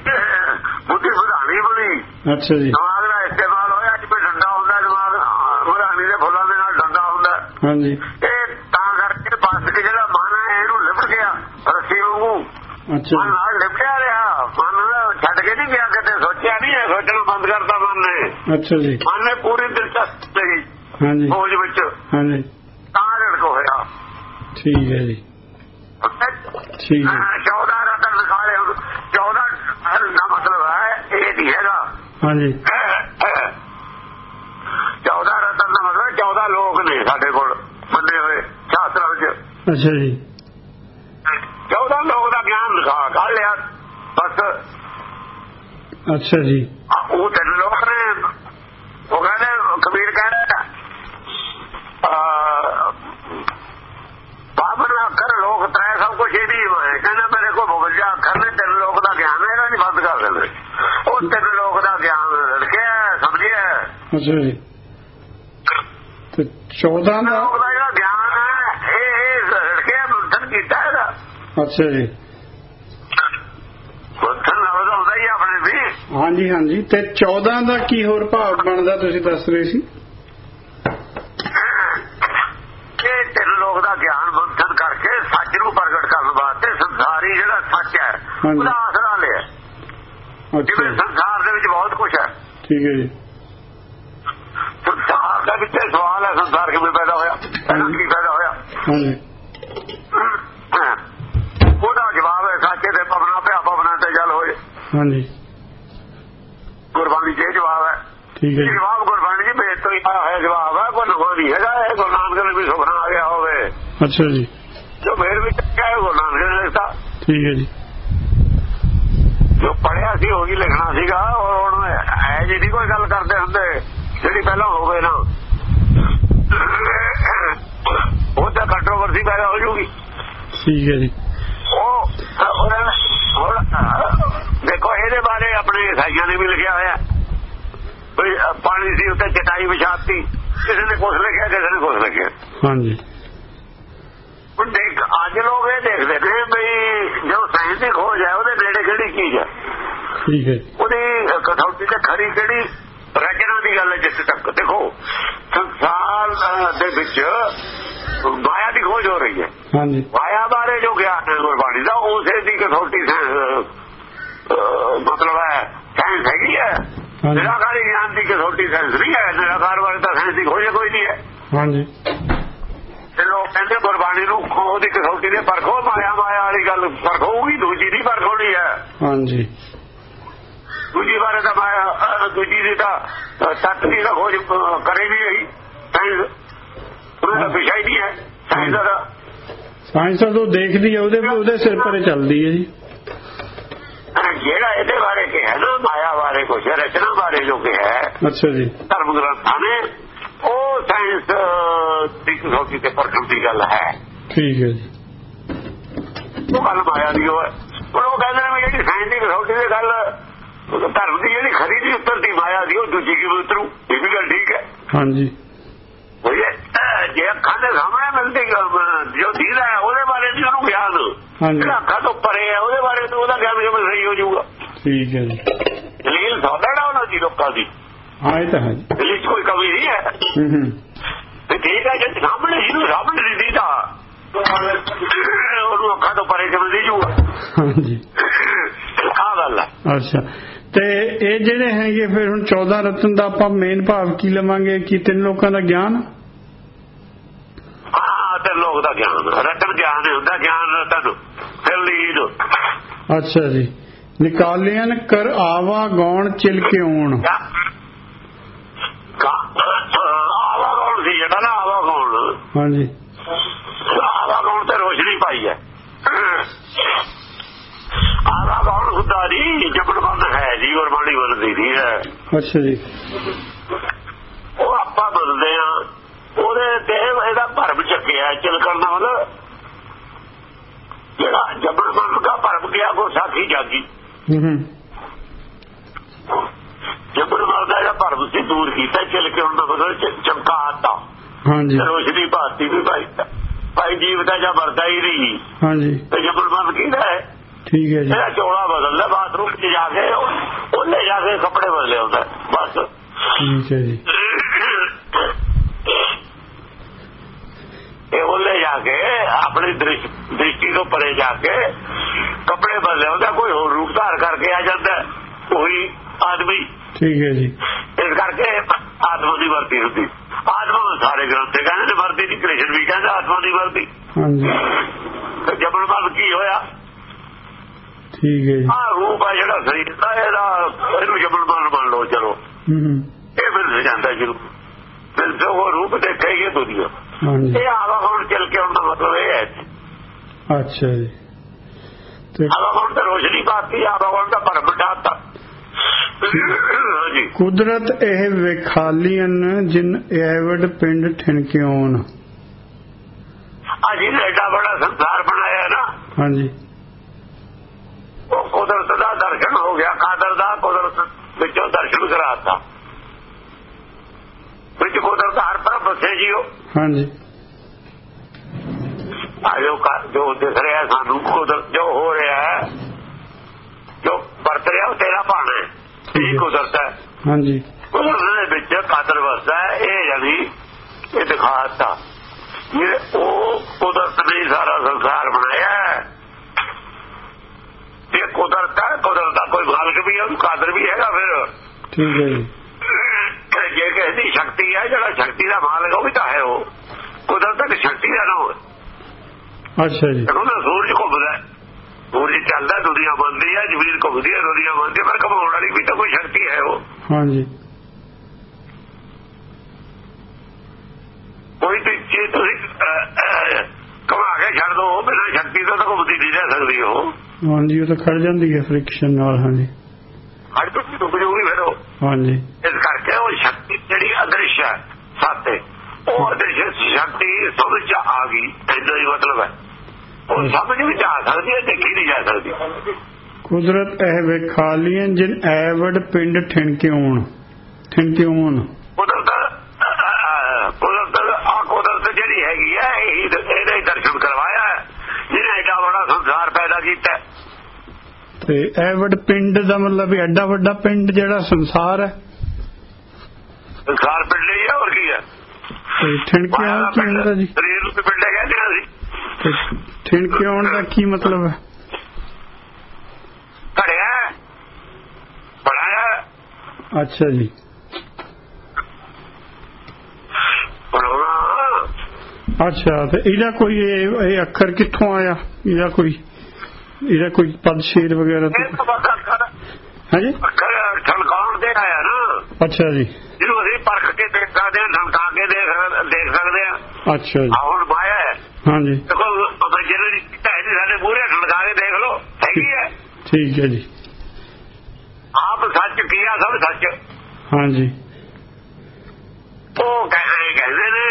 ਬੁੱਧੀ ਵਧਾਣੀ ਬਣੀ। ਅੱਛਾ ਜੀ। ਦਿਮਾਗ ਦਾ ਇਸਤੇਮਾਲ ਹੋਇਆ ਜਿਵੇਂ ਡੰਡਾ ਹੁੰਦਾ ਦਿਮਾਗ ਵਧਾਣੀ ਦੇ ਫੁੱਲਾਂ ਦੇ ਨਾਲ ਡੰਡਾ ਹੁੰਦਾ। ਹਾਂਜੀ। ਇਹ ਤਾਂ ਕਰਕੇ ਬਸ ਕੇ ਜਿਹੜਾ ਮਨ ਹੈ ਇਹਨੂੰ ਲਿਪਟ ਗਿਆ ਰੱਸੀ ਵਾਂਗੂ। ਅੱਛਾ ਮਨ ਨਾਲ ਲਿਪਟਿਆ ਰਿਹਾ। ਮਨ ਛੱਡ ਕੇ ਨਹੀਂ ਗਿਆ ਕਿਤੇ ਸੋਚਿਆ ਨਹੀਂ ਸੋਚਣਾ ਬੰਦ ਕਰਤਾ ਮਨ ਨੇ। ਅੱਛਾ ਜੀ। ਮਨ ਨੇ ਪੂਰੀ ਹਾਂਜੀ। ਖੋਜ ਵਿੱਚ ਹਾਂਜੀ। ਤਾਂ ਰੜਕ ਹੋਇਆ। ਠੀਕ ਹੈ ਜੀ। ਠੀਕ ਹੈ। 14 ਰਤਨ ਲਿਖਾਲੇ 14 ਦਾ ਮਤਲਬ ਹੈ ਇਹ ਨਹੀਂ ਹੈਗਾ। ਹਾਂਜੀ। 14 ਰਤਨ ਦਾ ਮਤਲਬ 14 ਲੋਕ ਨੇ ਸਾਡੇ ਕੋਲ ਬੰਦੇ ਹੋਏ ਸ਼ਾਸਤਰਾਂ ਵਿੱਚ। ਅੱਛਾ ਜੀ। 14 ਲੋਕ ਦਾ ਗਿਆਨ ਲਿਖਾ ਕੱਢ ਲਿਆ ਬਸ। ਅੱਛਾ ਜੀ। ਉਹ ਤੇ ਲੋਕ ਨੇ। ਉਹ ਕਹਿੰਦੇ ਖੇੜੀ ਹੋਏ ਕਹਿੰਦਾ ਮੇਰੇ ਕੋਲ 52 ਅੱਖਰ ਨੇ ਤਿੰਨ ਲੋਕ ਦਾ ਗਿਆਨ ਹੈ ਇਹਨਾਂ ਨੇ ਬੰਦ ਕਰ ਦਿੰਦੇ। ਉਹ ਤਿੰਨ ਲੋਕ ਦਾ ਗਿਆਨ ਲੜਕਿਆ ਸਮਝਿਆ ਜੀ। ਤੇ 14 ਦਾ ਜਿਹੜਾ ਗਿਆਨ ਹੈ ਇਹ ਇਹ ਲੜਕਿਆ ਮੰਥਨ ਕੀਤਾ ਇਹਦਾ। ਅੱਛਾ ਜੀ। ਮੰਥਨ ਨਾਲ ਹੁੰਦਾ ਹੀ ਆਪਣੇ ਵੀ। ਹਾਂਜੀ ਹਾਂਜੀ। ਤੇ 14 ਦਾ ਕੀ ਹੋਰ ਭਾਗ ਬਣਦਾ ਤੁਸੀਂ ਦੱਸ ਰਹੇ ਸੀ? ਉਹਦਾ ਆਸਰਾ ਲਿਆ। ਜਿਵੇਂ ਸੰਸਾਰ ਦੇ ਵਿੱਚ ਬਹੁਤ ਕੁਝ ਹੈ। ਠੀਕ ਹੈ ਜੀ। ਸੰਸਾਰ ਦਾ ਵਿੱਚ ਇਹ ਸਵਾਲ ਹੈ? ਸੰਸਾਰ ਕਿਵੇਂ ਪੈਦਾ ਹੋਇਆ? ਪੈਦਾ ਹੋਇਆ। ਹਾਂਜੀ। ਉਹਦਾ ਜਵਾਬ ਹੈ ਸੱਚੇ ਤੇ ਪਵਨਾ ਪਿਆ ਪਵਨਾ ਤੇ ਜਲ ਹੋਏ ਹਾਂਜੀ। ਗੁਰਬਾਣੀ ਇਹ ਜਵਾਬ ਹੈ। ਠੀਕ ਹੈ ਜਵਾਬ ਗੁਰਬਾਣੀ ਜੀ ਬੇਤ ਤੋਂ ਹੀ ਆਇਆ ਹੋਇਆ ਜਵਾਬ ਹੈ। ਕੋਈ ਨਹੀਂ ਹੈਗਾ। ਇਹ ਗੁਰੂ ਨਾਨਕ ਨੇ ਵੀ ਸੁਪਨਾ ਆ ਗਿਆ ਹੋਵੇ। ਅੱਛਾ ਜੀ। ਮੇਰ ਵਿੱਚ ਨੇ ਠੀਕ ਹੈ ਜੀ। ਜੋ ਪੜਿਆ ਸੀ ਉਹੀ ਲਿਖਣਾ ਸੀਗਾ। ਔਰ ਹੁਣ ਐ ਜਿਹੜੀ ਕੋਈ ਗੱਲ ਕਰਦੇ ਹੁੰਦੇ ਜਿਹੜੀ ਪਹਿਲਾਂ ਹੋਵੇ ਨਾ। ਉਹ ਤਾਂ ਕੰਟਰੋਵਰਸੀ ਪੈਦਾ ਹੋ ਜੂਗੀ। ਠੀਕ ਹੈ ਜੀ। ਉਹ ਦੇਖੋ ਇਹਦੇ ਬਾਰੇ ਆਪਣੇ ਇਸਾਈਆਂ ਨੇ ਵੀ ਲਿਖਿਆ ਹੋਇਆ। ਵੀ ਪਾਣੀ ਸੀ ਉੱਤੇ ਚਟਾਈ ਵਿਛਾਤੀ। ਕਿਸੇ ਨੇ ਕੁਛ ਲਿਖਿਆ ਕਿਸੇ ਨੇ ਕੁਛ ਲਿਖਿਆ। ਹਾਂਜੀ। ਹੁਣ ਦੇਖ ਅੱਜ ਲੋਕ ਇਹ ਦੇਖਦੇ ਨੇ ਵੀ ਜੋ ਸਾਇੰਸ ਦੀ ਖੋਜ ਹੈ ਉਹਦੇ ਨੇੜੇ ਕਿਹੜੀ ਚੀਜ਼ ਹੈ? ਠੀਕ ਹੈ। ਉਹਦੀ ਕਸੌਟੀ ਤੇ ਖਰੀ ਕਿਹੜੀ? ਰਚਨਾ ਦੀ ਗੱਲ ਹੈ ਜਿਸ ਤੱਕ। ਦੇਖੋ ਸੰਸਾਰ ਦੇ ਵਿੱਚ ਮਾਇਆ ਦੀ ਖੋਜ ਹੋ ਰਹੀ ਹੈ। ਹਾਂਜੀ। ਮਾਇਆ ਬਾਰੇ ਜੋ ਗਿਆਨ ਹੈ ਗੁਰਬਾਣੀ ਦਾ ਉਸੇ ਦੀ ਕਸੌਟੀ ਸੇ ਮਤਲਬ ਹੈ ਸਾਇੰਸ ਹੈਗੀ ਹੈ। ਨਿਰਾਕਾਰੀ ਗਿਆਨ ਦੀ ਕਸੌਟੀ ਸਾਇੰਸ ਨਹੀਂ ਹੈ। ਨਿਰਾਕਾਰ ਬਾਰੇ ਤਾਂ ਸਾਇੰਸ ਦੀ ਖੋਜ ਕੋਈ ਨਹੀਂ ਹੈ। ਹਾਂਜੀ। ਤੇ ਲੋਕ ਕਹਿੰਦੇ ਗੁਰਬਾਣੀ ਨੂੰ ਖੋਜ ਦੀ ਕਸੌਟੀ ਦੇ ਪਰਖੋ ਮਾਇਆ ਮਾਇਆ ਵਾਲੀ ਗੱਲ ਪਰਖੋਊਗੀ ਦੂਜੀ ਦੀ ਪਰਖੋਣੀ ਹੈ। ਹਾਂਜੀ। ਦੂਜੀ ਬਾਰੇ ਤਾਂ ਅਹ, ਦੂਜੀ ਦੀ ਤਾਂ ਤੱਤ ਦੀ ਤਾਂ ਖੋਜ ਕਰੇ ਵੀ ਰਹੀ ਸਾਇੰਸ ਉਹਦਾ ਤਾਂ ਵਿਸ਼ਾ ਹੀ ਨਹੀਂ ਹੈ। ਸਾਇੰਸ ਦਾ ਸਾਇੰਸ ਤਾਂ ਉਹ ਦੇਖਦੀ ਹੈ ਉਹਦੇ ਉਹਦੇ ਸਿਰ ਪਰੇ ਚੱਲਦੀ ਹੈ ਜੀ। ਜਿਹੜਾ ਇਹਦੇ ਬਾਰੇ ਕਿਹਾ ਨਾ ਮਾਇਆ ਬਾਰੇ ਕੁਛ ਰਚਨਾ ਬਾਰੇ ਜੋ ਕਿਹਾ ਹੈ, ਅੱਛਾ ਜੀ। ਧਰਮ ਗ੍ਰੰਥਾਂ ਨੇ ਉਹ ਸਾਇੰਸ ਦੀ ਕਸੌਟੀ ਤੇ ਪਰਖਣ ਦੀ ਗੱਲ ਹੈ। ਠੀਕ ਹੈ ਜੀ। ਉਹ ਗੱਲ ਮਾਇਆ ਦੀ ਉਹ ਉਹ ਕਹਿੰਦੇ ਨੇ ਜਿਹੜੀ ਸਾਇੰਸ ਦੀ ਕਸੌਟੀ ਦੀ ਗੱਲ ਧਰਮ ਦੀ ਜਿਹੜੀ ਖਰੀ ਦੀ ਉੱਤਰਦੀ ਮਾਇਆ ਦੀ ਉਹ ਦੂਜੀ ਕਿਵੇਂ ਉਤਰੂ? ਇਹ ਵੀ ਗੱਲ ਠੀਕ ਹੈ। ਹਾਂਜੀ। ਜੇ ਅੱਖਾਂ ਦੇ ਸਾਹਮਣੇ ਮਿਲਦੀ ਜੋ ਦੀਦਾ ਹੈ ਉਹਦੇ ਬਾਰੇ ਨਹੀਂ ਉਹਨੂੰ ਗਿਆਨ। ਹਾਂਜੀ। ਜਿਹੜਾ ਅੱਖਾਂ ਤੋਂ ਪਰੇ ਹੈ ਉਹਦੇ ਬਾਰੇ ਤਾਂ ਉਹਦਾ ਗਿਆਨ ਕਿਵੇਂ ਸਹੀ ਹੋ ਜਾਊਗਾ। ਠੀਕ ਹੈ ਜੀ। ਦਲੀਲ ਸੌਦਾ ਉਹਨਾਂ ਦੀ ਲੋਕਾਂ ਦੀ। ਹਾਂ ਇਹ ਤਾਂ ਹੈ ਜੀ। ਦਲੀਲ ਕੋਈ ਕਮੀ ਨਹੀਂ ਹੈ। ਹੂੰ ਹੂੰ। ਤੇ ਠੀਕ ਹੈ ਜੇ ਸਾਹਮਣੇ ਜਿਹਨੂੰ ਸਾਹਮਣੇ ਨਹੀਂ ਦੀਦਾ। ਉਹਨੂੰ ਅੱਖਾਂ ਤੋਂ ਪਰੇ ਕਿਵੇਂ ਦੀ ਜਾਊਗਾ। ਹਾਂਜੀ। ਆਹ ਗੱਲ ਹੈ। ਅੱਛਾ। ਤੇ ਇਹ ਜਿਹੜੇ ਹੈਗੇ ਫਿਰ ਹੁਣ 14 ਰਤਨ ਦਾ ਆਪਾਂ ਮੇਨ ਭਾਵ ਕੀ ਲਵਾਂਗੇ? ਕਿ ਤਿੰਨ ਲੋਕਾਂ ਦਾ ਗਿਆਨ? ਹਾਂ ਤੇ ਲੋਕ ਦਾ ਗਿਆਨ। ਰਤਨ ਗਿਆਨ ਹੀ ਹੁੰਦਾ ਗਿਆਨ ਰਤਨ। ਫਿਰ ਲੀਨ। ਅੱਛਾ ਜੀ। ਨਿਕਾਲਿਆਨ ਕਰ ਆਵਾ ਗੌਣ ਚਿਲ ਕੇ ਆਉਣ ਆਵਾ ਕੌਣ ਸੀ ਜਿਹੜਾ ਨਾ ਆਵਾ ਕੌਣ ਹਾਂਜੀ ਆਵਾ ਕੌਣ ਤੇ ਰੋਸ਼ਨੀ ਪਾਈ ਹੈ ਆਵਾ ਕੌਣ ਹੁੰਦਾ ਨਹੀਂ ਜਬਰ ਜੀ ਗੁਰਬਾਣੀ ਬੋਲਦੀ ਨਹੀਂ ਹੈ। ਅੱਛਾ ਜੀ। ਉਹ ਆਪਾਂ ਬਦਲਦੇ ਆ ਉਹਦੇ ਤੇ ਇਹਦਾ ਭਰਮ ਚੱਕਿਆ ਚਿਲ ਕਰਨਾ ਮਤਲਬ। ਜਿਹੜਾ ਜਬਰ ਬੰਦ ਦਾ ਭਰਮ ਗਿਆ ਕੋ ਸਾਥੀ ਜਾਗੀ। ਹੂੰ ਹੂੰ। ਜਬਰ ਬੰਦ ਦਾ ਜਿਹੜਾ ਭਰਮ ਸੀ ਦੂਰ ਕੀਤਾ ਚਿਲ ਕੇ ਉਹਨਾਂ ਬਦਲ ਚਮਕਾਤਾ ਹਾਂਜੀ। ਰੋਸ਼ਨੀ ਭਾਤੀ ਵੀ ਭਾਈ ਭਾਈ ਜੀਵਤਾ ਜਾਂ ਵਰਦਾ ਹੀ ਨਹੀਂ। ਹਾਂਜੀ। ਤੇ ਜਬਰ ਬੰਦ ਕਿਹਦਾ ਹੈ? ਠੀਕ ਹੈ ਜੀ। ਇਹਦਾ ਚੋਲਾ ਬਦਲਦਾ ਬਾਥਰੂਮ 'ਚ ਜਾ ਕੇ ਉਹਨੇ ਜਾ ਕੇ ਕੱਪੜੇ ਬਦਲੇ ਹੁੰਦਾ ਬਸ। ਠੀਕ ਹੈ ਜੀ। ਇਹ ਉਹਲੇ ਜਾ ਕੇ ਆਪਣੀ ਦ੍ਰਿਸ਼- ਦ੍ਰਿਸ਼ਟੀ ਤੋਂ ਪਰੇ ਜਾ ਕੇ ਕੱਪੜੇ ਬਦਲੇ ਹੁੰਦਾ ਕੋਈ ਹੋਰ ਰੂਪ ਧਾਰ ਕਰਕੇ ਆ ਜਾਂਦਾ ਉਹੀ ਆਦਮੀ। ਠੀਕ ਹੈ ਜੀ। ਇਸ ਕਰਕੇ ਆਤਮਾ ਦੀ ਵਰਤੀ ਹੁੰਦੀ। ਆਤਮਾ ਸਾਰੇ ਗ੍ਰੰਥ ਕਹਿੰਦੇ ਵਰਤੀ ਦੀ ਕ੍ਰਿਸ਼ਨ ਵੀ ਕਹਿੰਦਾ ਆਤਮਾ ਦੀ ਵਰਤੀ। ਹਾਂਜੀ। ਤੇ ਜਬਰ ਬੰਦ ਕੀ ਹੋਇਆ? ਠੀਕ ਹੈ ਜੀ। ਆ ਰੂਪ ਆ ਜਿਹੜਾ ਸਰੀਰ ਦਾ ਇਹਦਾ ਇਹਨੂੰ ਜਬਰ ਬੰਦ ਮੰਨ ਲਓ ਚਲੋ। ਹੂੰ ਹੂੰ। ਇਹ ਮਿਲ ਜਾਂਦਾ ਜਰੂਰ ਫਿਰ ਜੋ ਰੂਪ ਦੇਖੇਗੀ ਦੁਨੀਆ। ਇਹ ਆਵਾ ਹੁਣ ਚੱਲ ਕੇ ਉਹਨਾਂ ਮਤਲਬ ਇਹ ਹੈ ਅੱਛਾ ਜੀ। ਤੇ ਆਵਾ ਹੁਣ ਤਾਂ ਰੋਸ਼ਨੀ ਪਾਤੀ ਆਵਾ ਹੁਣ ਤਾਂ ਭਰਮ ਹਾਂਜੀ। ਕੁਦਰਤ ਇਹ ਵਿਖਾਲੀਨ ਜਿਨ ਐਵਡ ਪਿੰਡ ਠਿਣਕਿਉਣ ਅਜੀ ਐਡਾ ਬੜਾ ਸੰਸਾਰ ਬਣਾਇਆ ਨਾ ਹਾਂਜੀ। ਉਹ ਕੁਦਰਤ ਦਾ ਦਰਸ਼ਨ ਹੋ ਗਿਆ ਕਾਦਰ ਦਾ ਕੁਦਰਤ ਵਿੱਚੋਂ ਦਰਸ਼ਨ ਕਰਾਤਾ। ਕੁਦਰਤ ਹਰ ਤਰਫ ਬਸੇ ਜੀਓ ਹਾਂਜੀ। ਆਇਓ ਜੋ ਦਿਖ ਰਿਹਾ ਸਾਨੂੰ ਕੁਦਰਤ ਜੋ ਹੋ ਰਿਹਾ ਹੈ ਜੋ ਵਰਤ ਰਿਹਾ ਉਹ ਤੇਰਾ ਭਾਣਾ ਹੈ। ਇਹ ਕੁਦਰਤ ਹੈ। ਹਾਂਜੀ। ਕੁਦਰਤ ਦੇ ਵਿੱਚ ਕਾਦਰ ਵਸਦਾ ਹੈ ਇਹ ਜਣੀ ਇਹ ਦਿਖਾਤਾ। ਇਹ ਉਹ ਕੁਦਰਤ ਨੇ ਸਾਰਾ ਸੰਸਾਰ ਬਣਾਇਆ ਇਹ ਕੁਦਰਤ ਦਾ ਕੋਈ ਮਾਲਕ ਵੀ ਹੈ ਕਾਦਰ ਵੀ ਹੈਗਾ ਫਿਰ। ਠੀਕ ਹੈ ਜੀ। ਜੇ ਕਿਸੇ ਦੀ ਸ਼ਕਤੀ ਹੈ ਜਿਹੜਾ ਸ਼ਕਤੀ ਦਾ ਮਾਲਕ ਉਹ ਵੀ ਤਾਂ ਹੈ ਉਹ। ਕੁਦਰਤ ਦੀ ਸ਼ਕਤੀ ਦਾ ਹੈ ਅੱਛਾ ਜੀ। ਉਹਦਾ ਸੂਰਜ ਘੁੰਮਦਾ। ਸੂਰਜ ਚੱਲਦਾ ਦੁਨੀਆ ਬੰਦੀ ਹੈ ਜ਼ਮੀਨ ਘੁੰਮਦੀ ਹੈ ਦੁਨੀਆ ਬੰਦੀ ਪਰ ਘੁਮਾਉਣ ਵਾਲੀ ਵੀ ਤਾਂ ਕੋਈ ਸ਼ਕਤੀ ਹੈ ਉਹ। ਹਾਂਜੀ। ਕੋਈ ਵੀ ਚੀਜ਼ ਤੁਸੀਂ ਘੁਮਾ ਕੇ ਛੱਡ ਦੋ ਬਿਨਾਂ ਸ਼ਕਤੀ ਤੋਂ ਤਾਂ ਘੁੰਮਦੀ ਨਹੀਂ ਰਹਿ ਸਕਦੀ ਉਹ। ਹਾਂਜੀ ਉਹ ਤਾਂ ਖੜ ਜਾਂਦੀ ਹੈ ਫ੍ਰਿਕਸ਼ਨ ਨਾਲ ਹਾਂਜੀ। ਹਰ ਤੁਸੀਂ ਰੁਕ ਜਾਊਗੀ ਫਿਰ ਉਹ। ਹਾਂਜੀ। ਇਸ ਕਰਕੇ ਉਹ ਸ਼ਕਤੀ ਜਿਹੜੀ ਅਦ੍ਰਿਸ਼ ਹੈ ਸਾਤੇ ਉਹ ਅਦ੍ਰਿਸ਼ ਸ਼ਕਤੀ ਸਮਝ ਚ ਆ ਗਈ ਇਹਦਾ ਹੀ ਮਤਲਬ ਹੈ। ਉਹ ਸਮਝ ਵਿੱਚ ਆ ਸਕਦੀ ਹੈ ਦੇਖੀ ਨਹੀਂ ਜਾ ਸਕਦੀ। ਕੁਦਰਤ ਇਹ ਵੇਖਾਲੀਆਂ ਜਿਨ ਐਵੜ ਪਿੰਡ ਠਿਣਕਿਉਣ ਠਿਣਕਿਉਣ ਕੁਦਰਤ ਅਹ, ਕੁਦਰਤ ਆ ਕੁਦਰਤ ਜਿਹੜੀ ਹੈਗੀ ਹੈ ਇਹ ਇਹਦੇ ਹੀ ਦਰਸ਼ਨ ਕਰਵਾਇਆ ਹੈ। ਜਿਹਨੇ ਐਡਾ ਬੜਾ ਸੰਸਾਰ ਪੈਦਾ ਕੀਤਾ ਹੈ। ਤੇ ਐਵੜ ਪਿੰਡ ਦਾ ਮਤਲਬ ਵੀ ਐਡਾ ਵੱਡਾ ਪਿੰਡ ਜਿਹੜਾ ਸੰਸਾਰ ਹੈ। ਸੰਸਾਰ ਪਿੰਡ ਹੀ ਹੈ ਹੋਰ ਕੀ ਹੈ ਤੇ ਠਿਣਕਿਉਣ ਕੀ ਹੁੰਦਾ ਜੀ। ਸਰੀਰ ਨੂੰ ਪਿੰਡ ਕਹਿੰਦੇ ਆ ਸੀ ਤੇ ਠਿਣਕਿਉਣ ਦਾ ਕੀ ਮਤਲਬ ਹੈ? ਘੜਿਆ ਹੈ, ਅੱਛਾ ਜੀ। ਅੱਛਾ ਤੇ ਇਹਦਾ ਕੋਈ ਇਹ ਅੱਖਰ ਕਿੱਥੋਂ ਆਇਆ? ਇਹਦਾ ਕੋਈ ਇਹਦਾ ਕੋਈ ਸ਼ੇਰ ਵਗੈਰਾ ਹਾਂਜੀ? ਅੱਖਰ ਠਲਕਾਉਣ ਦੇ ਆਇਆ ਨਾ। ਅੱਛਾ ਜੀ। ਜਿਹਨੂੰ ਅਸੀਂ ਪਰਖ ਕੇ ਦੇਖ ਸਕਦੇ ਹਾਂ ਠਲਕਾ ਕੇ ਦੇਖ ਦੇਖ ਸਕਦੇ ਹਾਂ। ਅੱਛਾ ਜੀ। ਹੁਣ ਮਾਇਆ ਹੈ। ਹਾਂਜੀ। ਦੇਖੋ ਜਿਹੜੇ ਢਾਈ ਸਾਡੇ ਮੂਹਰੇ ਠਲਕਾ ਕੇ ਦੇਖ ਲਓ। ਹੈਗੀ ਹੈ। ਠੀਕ ਹੈ ਜੀ। ਆਪ ਸੱਚ ਕੀਆ ਸਭ ਸੱਚ। ਹਾਂਜੀ। ਉਹ ਕਹਿੰਦੇ ਕਹਿੰਦੇ ਨੇ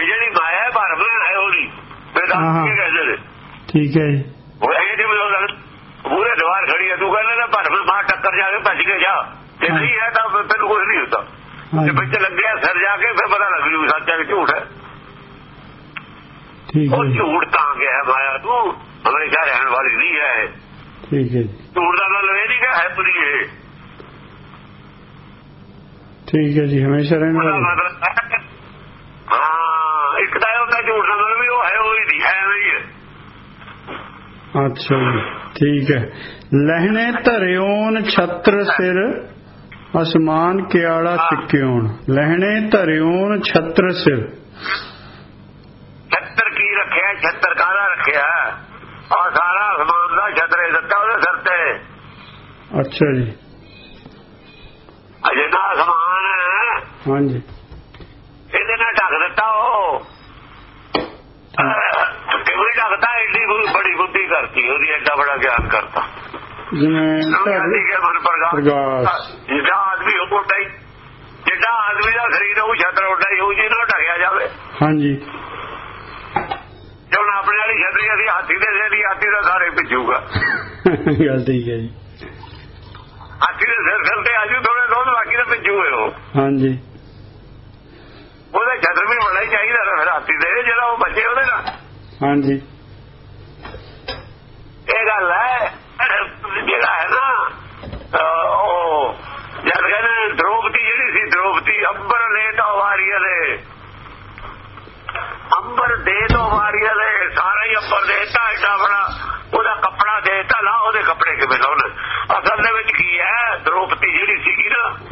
ਵੀ ਜਿਹੜੀ ਮਾਇਆ ਹੈ ਭਰਮ ਹੈ ਉਹਦੀ ਹਾਂ। ਕੀ ਕਹਿੰਦੇ ਨੇ। ਠੀਕ ਹੈ ਜੀ ਉਹ ਇਹ ਨਹੀਂ ਬੋਲਦਾ ਪੂਰੇ ਦੀਵਾਰ ਖੜੀ ਹੈ ਤੂੰ ਕਹਿੰਦਾ ਨਾ ਭਰਮ ਮਾਰ ਟੱਕਰ ਜਾ ਕੇ ਭੱਜ ਕੇ ਜਾ ਜੇ ਹਾਂ। ਨਹੀਂ ਹੈ ਤਾਂ ਤੈਨੂੰ ਕੁਝ ਨਹੀਂ ਹੁੰਦਾ ਜੇ ਹਾਂਜੀ ਵਿੱਚ ਲੱਗਿਆ ਸਿਰ ਜਾ ਕੇ ਫਿਰ ਪਤਾ ਲੱਗ ਜੂ ਸੱਚ ਹੈ ਕਿ ਝੂਠ ਹੈ ਠੀਕ ਹੈ ਉਹ ਜੀ ਝੂਠ ਤਾਂ ਗਿਆ ਮਾਇਆ ਤੂੰ ਹਮੇਸ਼ਾ ਰਹਿਣ ਵਾਲੀ ਨਹੀਂ ਹੈ ਇਹ। ਠੀਕ ਹੈ ਜੀ ਝੂਠ ਦਾ ਮਤਲਬ ਇਹ ਨਹੀਂ ਕਿ ਹੈ ਪੂਰੀ ਇਹ ਠੀਕ ਹੈ ਜੀ ਹਮੇਸ਼ਾ ਰਹਿਣ ਉਹਦਾ ਵਾਲੀ ਮਤਲਬ ਹੈ- ਹਾਂ ਇੱਕ ਤਾਂ ਇਹ ਹੁੰਦਾ ਝੂਠ ਦਾ ਮਤਲਬ ਵੀ ਉਹ ਹੈ ਉਹ ਹੀ ਨਹੀਂ ਐਵੇਂ ਹੀ ਹੈ ਅੱਛਾ ਜੀ ਠੀਕ ਹੈ ਲਹਿਣੇ ਧਰਿਓਨ ਛਤਰ ਸਿਰ ਅਸਮਾਨ ਕਿਆਲਾ ਸਿੱਕਿਓਨ ਲਹਿਣੇ ਧਰਿਓਨ ਛਤਰ ਸਿਰ। ਛੱਤਰ ਕੀ ਰੱਖਿਆ? ਛੱਤਰ ਕਾਹਦਾ ਰੱਖਿਆ? ਆ ਸਾਰਾ ਅਸਮਾਨ ਦਾ ਛੱਤਰੇ ਦਿੱਤਾ ਉਹਦੇ ਸਿਰ ਤੇ। ਅੱਛਾ ਜੀ। ਅਜੇ ਤਾਂ ਅਸਮਾਨ ਹਾਂਜੀ। ਇਹਦੇ ਨਾਲ ਢੱਕ ਦਿੱਤਾ ਉਹ। ਕਿਵੇਂ ਢੱਕਦਾ? ਏਡੀ ਬੁ- ਬੜੀ ਬੁੱਧੀ ਕਰਤੀ ਉਹਦੀ ਐਡਾ ਬੜਾ ਗਿਆਨ ਕਰਤਾ। ਜਿਵੇਂ ਕਹਿੰਦੀ ਕਿ ਮਨ ਪ੍ਰਗਾਸ ਪ੍ਰਗਾਸ। ਜਿਹੜਾ ਆਦਮੀ ਉਹ ਉੱਡਾ ਹੀ ਜਿਹੜਾ ਆਦਮੀ ਦਾ ਸਰੀਰ ਉਹ ਛੱਤਰ ਉੱਡਾ ਹੀ ਉਹ ਜੀ ਨਾਲ ਢਕਿਆ ਜਾਵੇ। ਹਾਂਜੀ। ਜੇ ਹੁਣ ਆਪਣੇ ਵਾਲੀ ਛਤਰੀ ਅਸੀਂ ਹਾਥੀ ਦੇ ਸਿਰ ਦੀ ਹਾਥੀ ਦਾ ਸਾਰੇ ਭਿੱਜੂਗਾ ਗੱਲ ਠੀਕ ਹੈ ਜੀ। ਹਾਥੀ ਦੇ ਸਿਰ ਸਿਰ ਤੇ ਆਜੂ ਥੋੜੇ ਦੋ ਬਾਕੀ ਦਾ ਭਿੱਜੂ ਹੈ ਹਾਂਜੀ। ਉਹਦਾ ਛਤਰ ਵੀ ਬੜਾ ਹੀ ਚਾਹੀਦਾ ਫਿਰ ਹਾਥੀ ਦੇ ਜਿਹੜਾ ਉਹ ਬੱਚੇ ਉਹਦੇ ਨਾਲ। ਹਾਂਜੀ। ਇਹ ਗੱਲ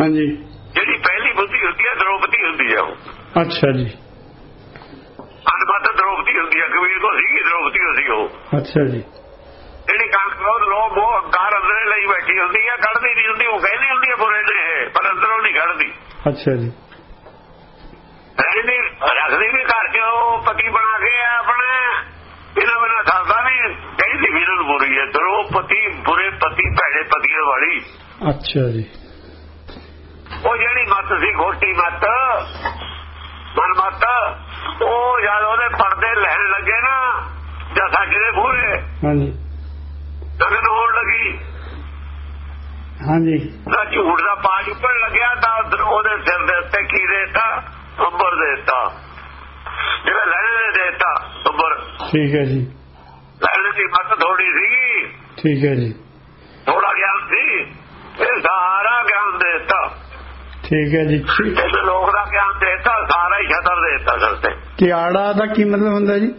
ਹਾਂਜੀ। ਜਿਹੜੀ ਪਹਿਲੀ ਬੁੱਧੀ ਹੁੰਦੀ ਹੈ ਦ੍ਰੋਪਦੀ ਹੁੰਦੀ ਹੈ ਉਹ। ਅੱਛਾ ਜੀ। ਅਨਮਤ ਦ੍ਰੋਪਦੀ ਹੁੰਦੀ ਹੈ ਕਬੀਰ ਕੋ ਸੀਗੀ ਦ੍ਰੋਪਦੀ ਹੁੰਦੀ ਉਹ। ਅੱਛਾ ਜੀ। ਜਿਹੜੀ ਕੰਨ ਕੋਲ ਲੋਭ ਉਹ ਅੰਕਾਰ ਅੰਦਰੇ ਲਈ ਬੈਠੀ ਹੁੰਦੀ ਹੈ ਕੱਢਦੀ ਨਹੀਂ ਹੁੰਦੀ ਉਹ ਕਹਿੰਦੀ ਹੁੰਦੀ ਹੈ ਬੁਰੇ ਨੇ ਪਰ ਅੰਦਰੋਂ ਨਹੀਂ ਕੱਢਦੀ। ਅੱਛਾ ਜੀ। ਰਹਿੰਦੀ ਰੱਖਦੀ ਵੀ ਘਰ ਚ ਉਹ ਪਤੀ ਬਣਾ ਕੇ ਆਪਣੇ ਇਹਨਾਂ ਬਿਨਾਂ ਸਰਦਾ ਨਹੀਂ ਕਹਿੰਦੀ ਵੀ ਇਹਨਾਂ ਨੂੰ ਬੁਰੀ ਹੈ ਦਰੋਪਤੀ ਬੁਰੇ ਪਤੀ ਭੈੜੇ ਪਤੀਆਂ ਵਾਲੀ। ਅੱਛਾ ਜੀ ਉਹ ਜਿਹੜੀ ਮੱਤ ਸੀ ਖੋਟੀ ਮੱਤ ਮਨ ਮੱਤ ਉਹ ਜਦ ਉਹਦੇ ਪਰਦੇ ਲੈਣ ਲੱਗੇ ਨਾ ਜਾਂ ਸਾਡੇ ਦੇ ਮੂਹਰੇ ਹਾਂਜੀ। ਗਗਨ ਹੋਣ ਲੱਗੀ। ਹਾਂਜੀ। ਦਾ ਝੂਠ ਦਾ ਪਾਜ ਉੱਪਰ ਲੱਗਿਆ ਤਾਂ ਉਹਦੇ ਸਿਰ ਦੇ ਉੱਤੇ ਕੀ ਦੇਤਾ? ਅੰਬ ਦੇਤਾ। ਜਿਵੇਂ ਲੈਣੇ ਦੇਤਾ ਉੱਪਰ ਠੀਕ ਹੈ ਜੀ। ਲੈਣੇ ਦੀ ਮੱਤ ਥੋੜੀ ਸੀ ਠੀਕ ਹੈ ਜੀ। ਥੋੜਾ ਗਿਆਨ ਸੀ। ਇਹ ਸਾਰਾ ਗਿਆਨ ਦੇਤਾ। ਠੀਕ ਹੈ ਜੀ। ਲੋਕ ਦਾ ਗਿਆਨ ਦੇਤਾ ਸਾਰਾ ਹੀ ਛਤਰ ਦੇਤਾ ਸਰ ਤੇ। ਕਿਆੜਾ ਦਾ ਕੀ ਮਤਲਬ ਹੁੰਦਾ ਜੀ?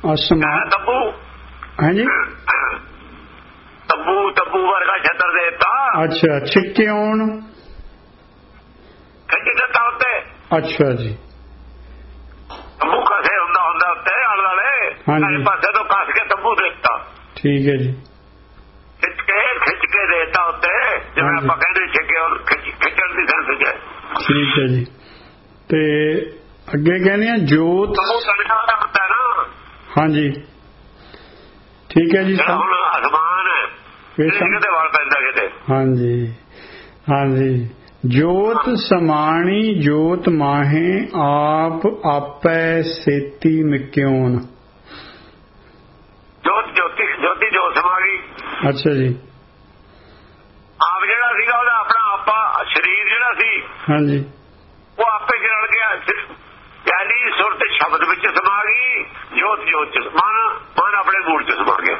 ਅਸਮਾਨ ਤੱਬੂ। ਹਾਂਜੀ। ਤੱਬੂ ਤੱਬੂ ਵਰਗਾ ਛਤਰ ਦੇਤਾ। ਅੱਛਾ ਛਿੱਕਿਉਣ ਖਿੱਚ ਦਿੱਤਾ ਉੱਤੇ। ਅੱਛਾ ਜੀ। ਤੰਬੂ ਕਸੇ ਹੁੰਦਾ ਹੁੰਦਾ ਉੱਤੇ ਆਲੇ ਵਾਲੇ ਹਾਂਜੀ। ਪਾਸੇ ਤੋਂ ਕੱਸ ਕੇ ਤੰਬੂ ਦਿੱਤਾ। ਠੀਕ ਹੈ ਜੀ। ਖਿੱਚ ਕੇ ਖਿੱਚ ਕੇ ਦੇਤਾ ਉੱਤੇ। ਜਿਵੇਂ। ਆਪਾਂ ਕਹਿੰਦੇ ਛਿੱਕੇ ਔਰ ਖਿੱਚ- ਖਿੱਚਣ ਦੀ ਸੈਂਸ ਹੈ ਠੀਕ ਹੈ ਜੀ। ਤੇ ਅੱਗੇ ਕਹਿੰਦੇ ਆ ਜੋਤ ਤੰਬੂ ਨਾ ਹਾਂਜੀ। ਠੀਕ ਹੈ ਜੀ ਹੁਣ ਅਸਮਾਨ ਹੈ ਕਿਤੇ ਵਾਲ ਪੈਂਦਾ ਕਿਤੇ? ਹਾਂਜੀ। ਹਾਂਜੀ। ਜੋਤ ਸਮਾਣੀ ਜੋਤ ਮਾਹੇ ਆਪ ਆਪੈ ਸੇਤੀ ਮਿਕਿਉਨ ਜੋਤ ਜੋਤੀ ਜੋਤੀ ਜੋ ਸਮਾ ਗਈ ਅੱਛਾ ਜੀ। ਆਪ ਜਿਹੜਾ ਸੀਗਾ ਉਹਦਾ ਆਪਣਾ ਆਪਾ ਸਰੀਰ ਜਿਹੜਾ ਸੀ ਹਾਂਜੀ ਉਹ ਆਪੇ ਜਲ ਗਿਆ ਸੁਰਤ ਸ਼ਬਦ ਵਿੱਚ ਸਮਾ ਗਈ ਜੋਤ ਜੋਤ ਚ ਮਨ ਮਨ ਆਪਣੇ ਮੂਲ ਚ ਸਮਾ ਗਿਆ।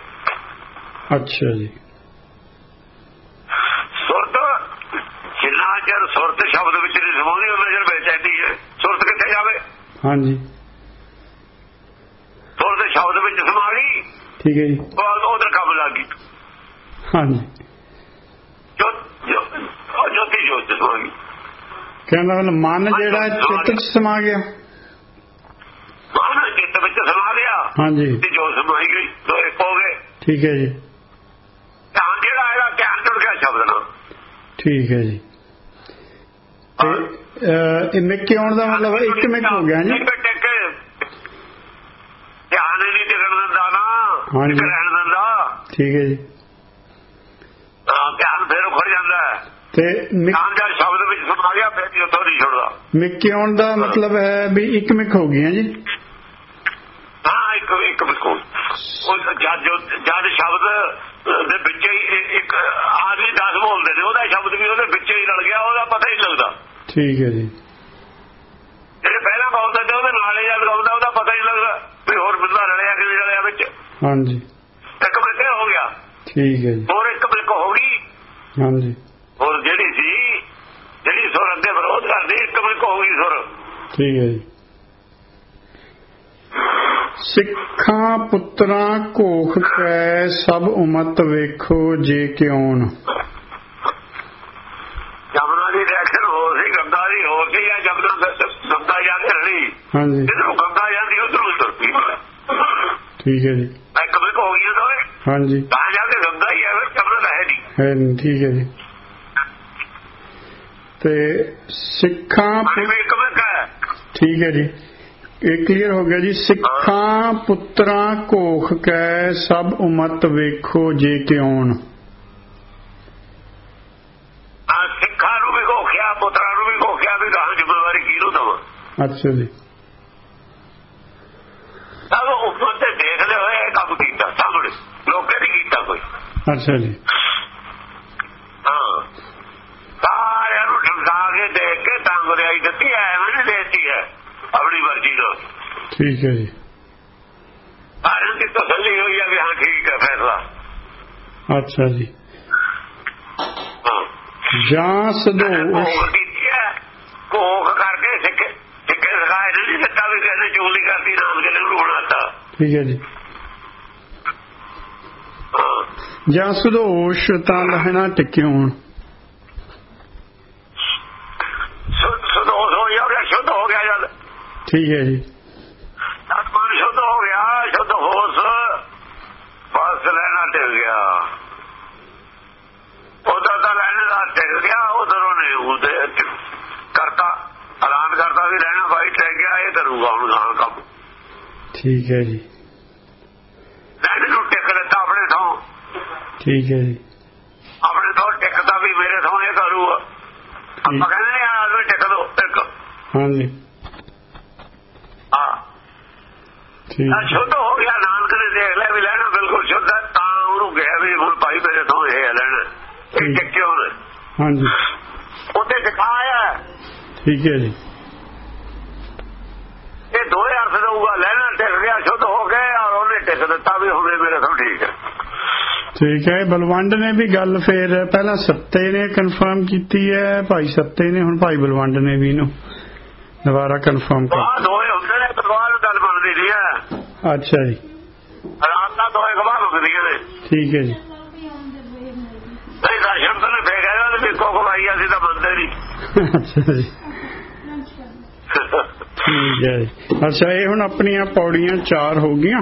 ਅੱਛਾ ਜੀ। ਸੁਰਤ ਜਿੰਨਾ ਚਿਰ ਸੁਰਤ ਸ਼ਬਦ ਵਿੱਚ ਨਹੀਂ ਸਮਾਉਂਦੀ ਉਹਨਾਂ ਚਿਰ ਬੇਚੈਨੀ ਹੈ। ਸੁਰਤ ਕਿੱਥੇ ਜਾਵੇ? ਹਾਂਜੀ। ਸੁਰਤ ਸ਼ਬਦ ਵਿੱਚ ਸਮਾ ਗਈ ਠੀਕ ਹੈ ਜੀ। ਉਧਰ ਕੰਮ ਲੱਗ ਗਈ। ਹਾਂਜੀ। ਜੋਤ ਜੋਤ- ਸਮਾ ਗਈ। ਕਹਿੰਦਾ ਮਨ ਜਿਹੜਾ ਚਿੱਤ ਚ ਸਮਾ ਗਿਆ। ਚਿੱਤ ਵਿੱਚ ਸਮਾ ਲਿਆ। ਹਾਂਜੀ। ਤੇ ਜੋ ਸਮਾਈ ਗਈ ਦੋ ਇੱਕ ਹੋ ਗਏ। ਠੀਕ ਹੈ ਜੀ। ਧਿਆਨ ਜਿਹੜਾ ਹੈਗਾ ਧਿਆਨ ਜੁੜ ਗਿਆ ਸ਼ਬਦ ਨਾਲ ਠੀਕ ਹੈ ਜੀ। ਇਹ ਮਿੱਕੇ ਆਉਣ ਦਾ ਮਤਲਬ ਹੈ ਇੱਕ ਮਿੰਟ ਹੋ ਗਿਆ ਜੀ। ਧਿਆਨ ਨਹੀਂ ਟਿਕਣ ਦਿੰਦਾ ਨਾ। ਹਾਂਜੀ। ਰਹਿਣ ਦਿੰਦਾ। ਠੀਕ ਹੈ ਜੀ। ਧਿਆਨ ਫੇਰ ਉਖੜ ਜਾਂਦਾ ਤੇ ਧਿਆਨ ਜਦ ਸ਼ਬਦ ਵਿੱਚ ਸਮਾ ਗਿਆ ਫਿਰ ਵੀ ਉੱਥੋਂ ਨਹੀਂ ਛੁੱਟਦਾ ਮਿੱਕੇ ਆਉਣ ਦਾ ਮਤਲਬ ਹੈ ਵੀ ਇੱਕ ਮਿੰਟ ਹੋ ਗਈਆਂ ਜੀ। ਇੱਕ ਇੱਕ ਬਿਲਕੁਲ ਉਹ ਜਦ ਜਦ ਸ਼ਬਦ ਦੇ ਵਿੱਚ ਹੀ ਇੱਕ ਆਦਮੀ 10 ਬੋਲਦੇ ਨੇ ਉਹਦਾ ਸ਼ਬਦ ਵੀ ਉਹਦੇ ਵਿੱਚ ਹੀ ਰਲ ਗਿਆ ਉਹਦਾ ਪਤਾ ਹੀ ਲੱਗਦਾ। ਠੀਕ ਹੈ ਜੀ। ਜਿਹੜੇ ਪਹਿਲਾਂ ਬੋਲਦੇ ਨੇ ਉਹਦੇ ਨਾਲ ਹੀ ਜਦ ਗਾਉਂਦਾ ਉਹਦਾ ਪਤਾ ਹੀ ਲੱਗਦਾ ਵੀ ਹੋਰ ਬੰਦਾ ਰਲਿਆ ਕਿ ਰਲਿਆ ਵਿੱਚ। ਹਾਂਜੀ। ਇੱਕ ਮਿੰਟ ਹੋ ਗਿਆ। ਠੀਕ ਹੈ ਜੀ। ਹੋਰ ਇੱਕ ਮਿੰਟ ਹੋ ਗਈ ਹਾਂਜੀ। ਹੋਰ ਜਿਹੜੀ ਸੀ ਜਿਹੜੀ ਸੁਰ ਅੱਗੇ ਵਿਰੋਧ ਕਰਦੀ ਇੱਕ ਮਿੰਟ ਹੋ ਗਈ ਸੁਰ? ਠੀਕ ਹੈ ਜੀ। ਸਿੱਖਾਂ ਪੁੱਤਰਾਂ ਕੋਖ ਕੈ ਸਭ ਉਮਤ ਵੇਖੋ ਜੇ ਕਿਉਣ। ਜਮਨਾ ਦੀ ਰਿਐਕਸ਼ਨ ਹੋ ਸੀ ਗੰਗਾ ਦੀ ਹੋ ਸੀ ਜਾਂ ਜਮਨਾ ਗੰਗਾ ਜਾ ਕੇ ਰੜੀ ਹਾਂਜੀ ਜਾਂਦੀ ਉਧਰੋਂ ਠੀਕ ਹੈ ਜੀ। ਇੱਕ ਮਿੰਟ ਹੋ ਗਈ ਦੋਏ ਹਾਂਜੀ। ਤਾਂ ਜਾ ਕੇ ਗੰਗਾ ਹੀ ਹੈ ਫਿਰ ਜਮਨਾ ਹੈ ਨਹੀਂ। ਹੈ ਨੀ, ਠੀਕ ਹੈ ਜੀ। ਤੇ ਸਿੱਖਾਂ ਠੀਕ ਹੈ ਜੀ। ਇਹ ਕਲੀਅਰ ਹੋ ਗਿਆ ਜੀ। ਸਿੱਖਾਂ ਪੁੱਤਰਾਂ ਕੋਖ ਕੈ ਸਭ ਉਮਤ ਵੇਖੋ ਜੇ ਕਿਉਣ। ਆ ਸਿੱਖਾਂ ਨੂੰ ਵੀ ਕੋਖਿਆ ਪੁੱਤਰਾਂ ਨੂੰ ਵੀ ਕੋਖਿਆ ਵੀ ਗਾਂ ਜ਼ਿੰਮੇਵਾਰੀ ਕਿਹਨੂੰ ਦਵਾਂ? ਅੱਛਾ ਜੀ। ਸਭ ਉੱਪਰ ਤੇ ਦੇਖਦੇ ਹੋਏ ਇਹ ਕੰਮ ਕੀਤਾ ਸਾਹਮਣੇ ਲੋਕੇ ਨਹੀਂ ਕੀਤਾ ਕੋਈ। ਅੱਛਾ ਜੀ। ਹਾਂ। ਸਾਰਿਆਂ ਨੂੰ ਠੰਡਾ ਕੇ ਦੇਖ ਕੇ ਤਾਂ ਗੁਰਿਆਈ ਦਿੱਤੀ ਐਵੇਂ ਨਹੀਂ ਦੇਤੀ ਹੈ। ਆਪਣੀ ਮਰਜ਼ੀ ਨਾਲ। ਠੀਕ ਹੈ ਜੀ। ਸਾਰਿਆਂ ਦੀ ਤਸੱਲੀ ਹੋਈ ਹੈ ਵੀ ਹਾਂ ਠੀਕ ਹੈ ਫੈਸਲਾ। ਅੱਛਾ ਜੀ। ਜਾਂ ਸਦੋ ਕੋਖ ਕਰਕੇ ਸਿੱਕੇ ਸਿੱਕੇ ਸਿਖਾਏ ਨਹੀਂ ਦਿੱਤਾ ਵੀ ਕਹਿੰਦੇ ਚੁਗਲੀ ਕਰਦੀ ਨਾਮ ਕੇ ਨੂੰ ਬਣਾਤਾ ਠੀਕ ਹੈ ਜੀ। ਜਾਂ ਸਦੋਸ਼ ਤਾਂ ਲਹਿਣਾ ਟਿਕਿਉਣ ਸੁਧ ਸੁਧ ਹੋ ਗਿਆ ਸ਼ੁੱਧ ਹੋ ਗਿਆ ਜਦ ਠੀਕ ਹੈ ਜੀ। ਆਤਮਨ ਸ਼ੁੱਧ ਹੋ ਗਿਆ ਸ਼ੁੱਧ ਹੋਸ ਬਸ ਲੈਣਾ ਟਿਕ ਗਿਆ। ਉਹਦਾ ਤਾਂ ਲੈਣਾ ਦਾ ਟਿਕ ਗਿਆ ਉਧਰੋਂ ਨੇ ਉਹਦੇ ਕਰਤਾ ਐਲਾਨ ਕਰਤਾ ਵੀ ਰਹਿਣਾ ਬਾਈ ਟਿਕ ਗਿਆ ਇਹ ਕਰੂਗਾ ਹੁਣ ਗਾਂ ਕੰਮ। ਠੀਕ ਹੈ ਜੀ। ਲੈਣ ਨੂੰ ਟਿਕ ਦਿੱਤਾ ਆਪਣੇ ਥਾਂ। ਠੀਕ ਹੈ ਜੀ। ਆਪਣੇ ਤੋਂ ਟਿਕਦਾ ਵੀ ਮੇਰੇ ਥਾਂ ਇਹ ਕਰੂਗਾ। ਆਪਾਂ ਕਹਿੰਦੇ ਨੇ ਆਦਮੀ ਟਿਕ ਦੋ ਟਿਕ। ਹਾਂਜੀ ਹਾਂ ਠੀਕ ਤਾਂ ਸ਼ੁੱਧ ਹੋ ਗਿਆ ਨਾਨਕ ਨੇ ਦੇਖ ਲਿਆ ਵੀ ਲੈਣਾ ਬਿਲਕੁਲ ਸ਼ੁੱਧ ਹੈ ਤਾਂ ਉਹਨੂੰ ਗਿਆ ਵੀ ਹੁਣ ਭਾਈ ਮੇਰੇ ਤੋਂ ਇਹ ਲੈਣਾ। ਇਹ ਟਿਕਿਓ ਨੇ? ਹਾਂਜੀ। ਉਹਦੇ ਦਿਖਾਇਆ ਠੀਕ ਹੈ ਜੀ। ਇਹ ਦੋਏ ਅਰਥ ਦਊਗਾ ਲੈਣਾ ਟਿਕ ਗਿਆ ਸ਼ੁੱਧ ਹੋ ਗਏ ਔਰ ਉਹਨੇ ਟਿਕ ਦਿੱਤਾ ਵੀ ਹੋਵੇ ਮੇਰੇ ਸਭ ਠੀਕ ਹੈ। ਠੀਕ ਹੈ ਬਲਵੰਡ ਨੇ ਵੀ ਗੱਲ ਫੇਰ ਪਹਿਲਾਂ ਸੱਤੇ ਨੇ ਕਨਫਰਮ ਕੀਤੀ ਹੈ ਭਾਈ ਸੱਤੇ ਨੇ ਹੁਣ ਭਾਈ ਬਲਵੰਡ ਨੇ ਵੀ ਇਹਨੂੰ ਦੁਬਾਰਾ ਕਨਫਰਮ ਕਰ ਦੋਏ ਹੁੰਦੇ ਨੇ ਤਲਵਾਰ ਗੱਲ ਬਣਦੀ ਨਹੀਂ ਹੈ। ਅੱਛਾ ਜੀ। ਰਾਤ ਦਾ ਦੋਏ ਗਵਾਹ ਹੁੰਦੀਆਂ ਨੇ ਠੀਕ ਹੈ ਜੀ। ਨਹੀਂ ਦਰਸ਼ਨ ਤਾਂ ਨੇ ਫੇਰ ਕਹਿੰਦਾ ਵੀ ਕੋ ਕਮਾਈ ਅਸੀਂ ਤਾਂ ਬੰਦੇ ਨਹੀਂ। ਅੱਛਾ ਜੀ। ਠੀਕ ਹੈ ਜੀ। ਅੱਛਾ ਇਹ ਹੁਣ ਆਪਣੀਆਂ ਪੌੜੀਆਂ ਚਾਰ ਹੋ ਗਈਆਂ।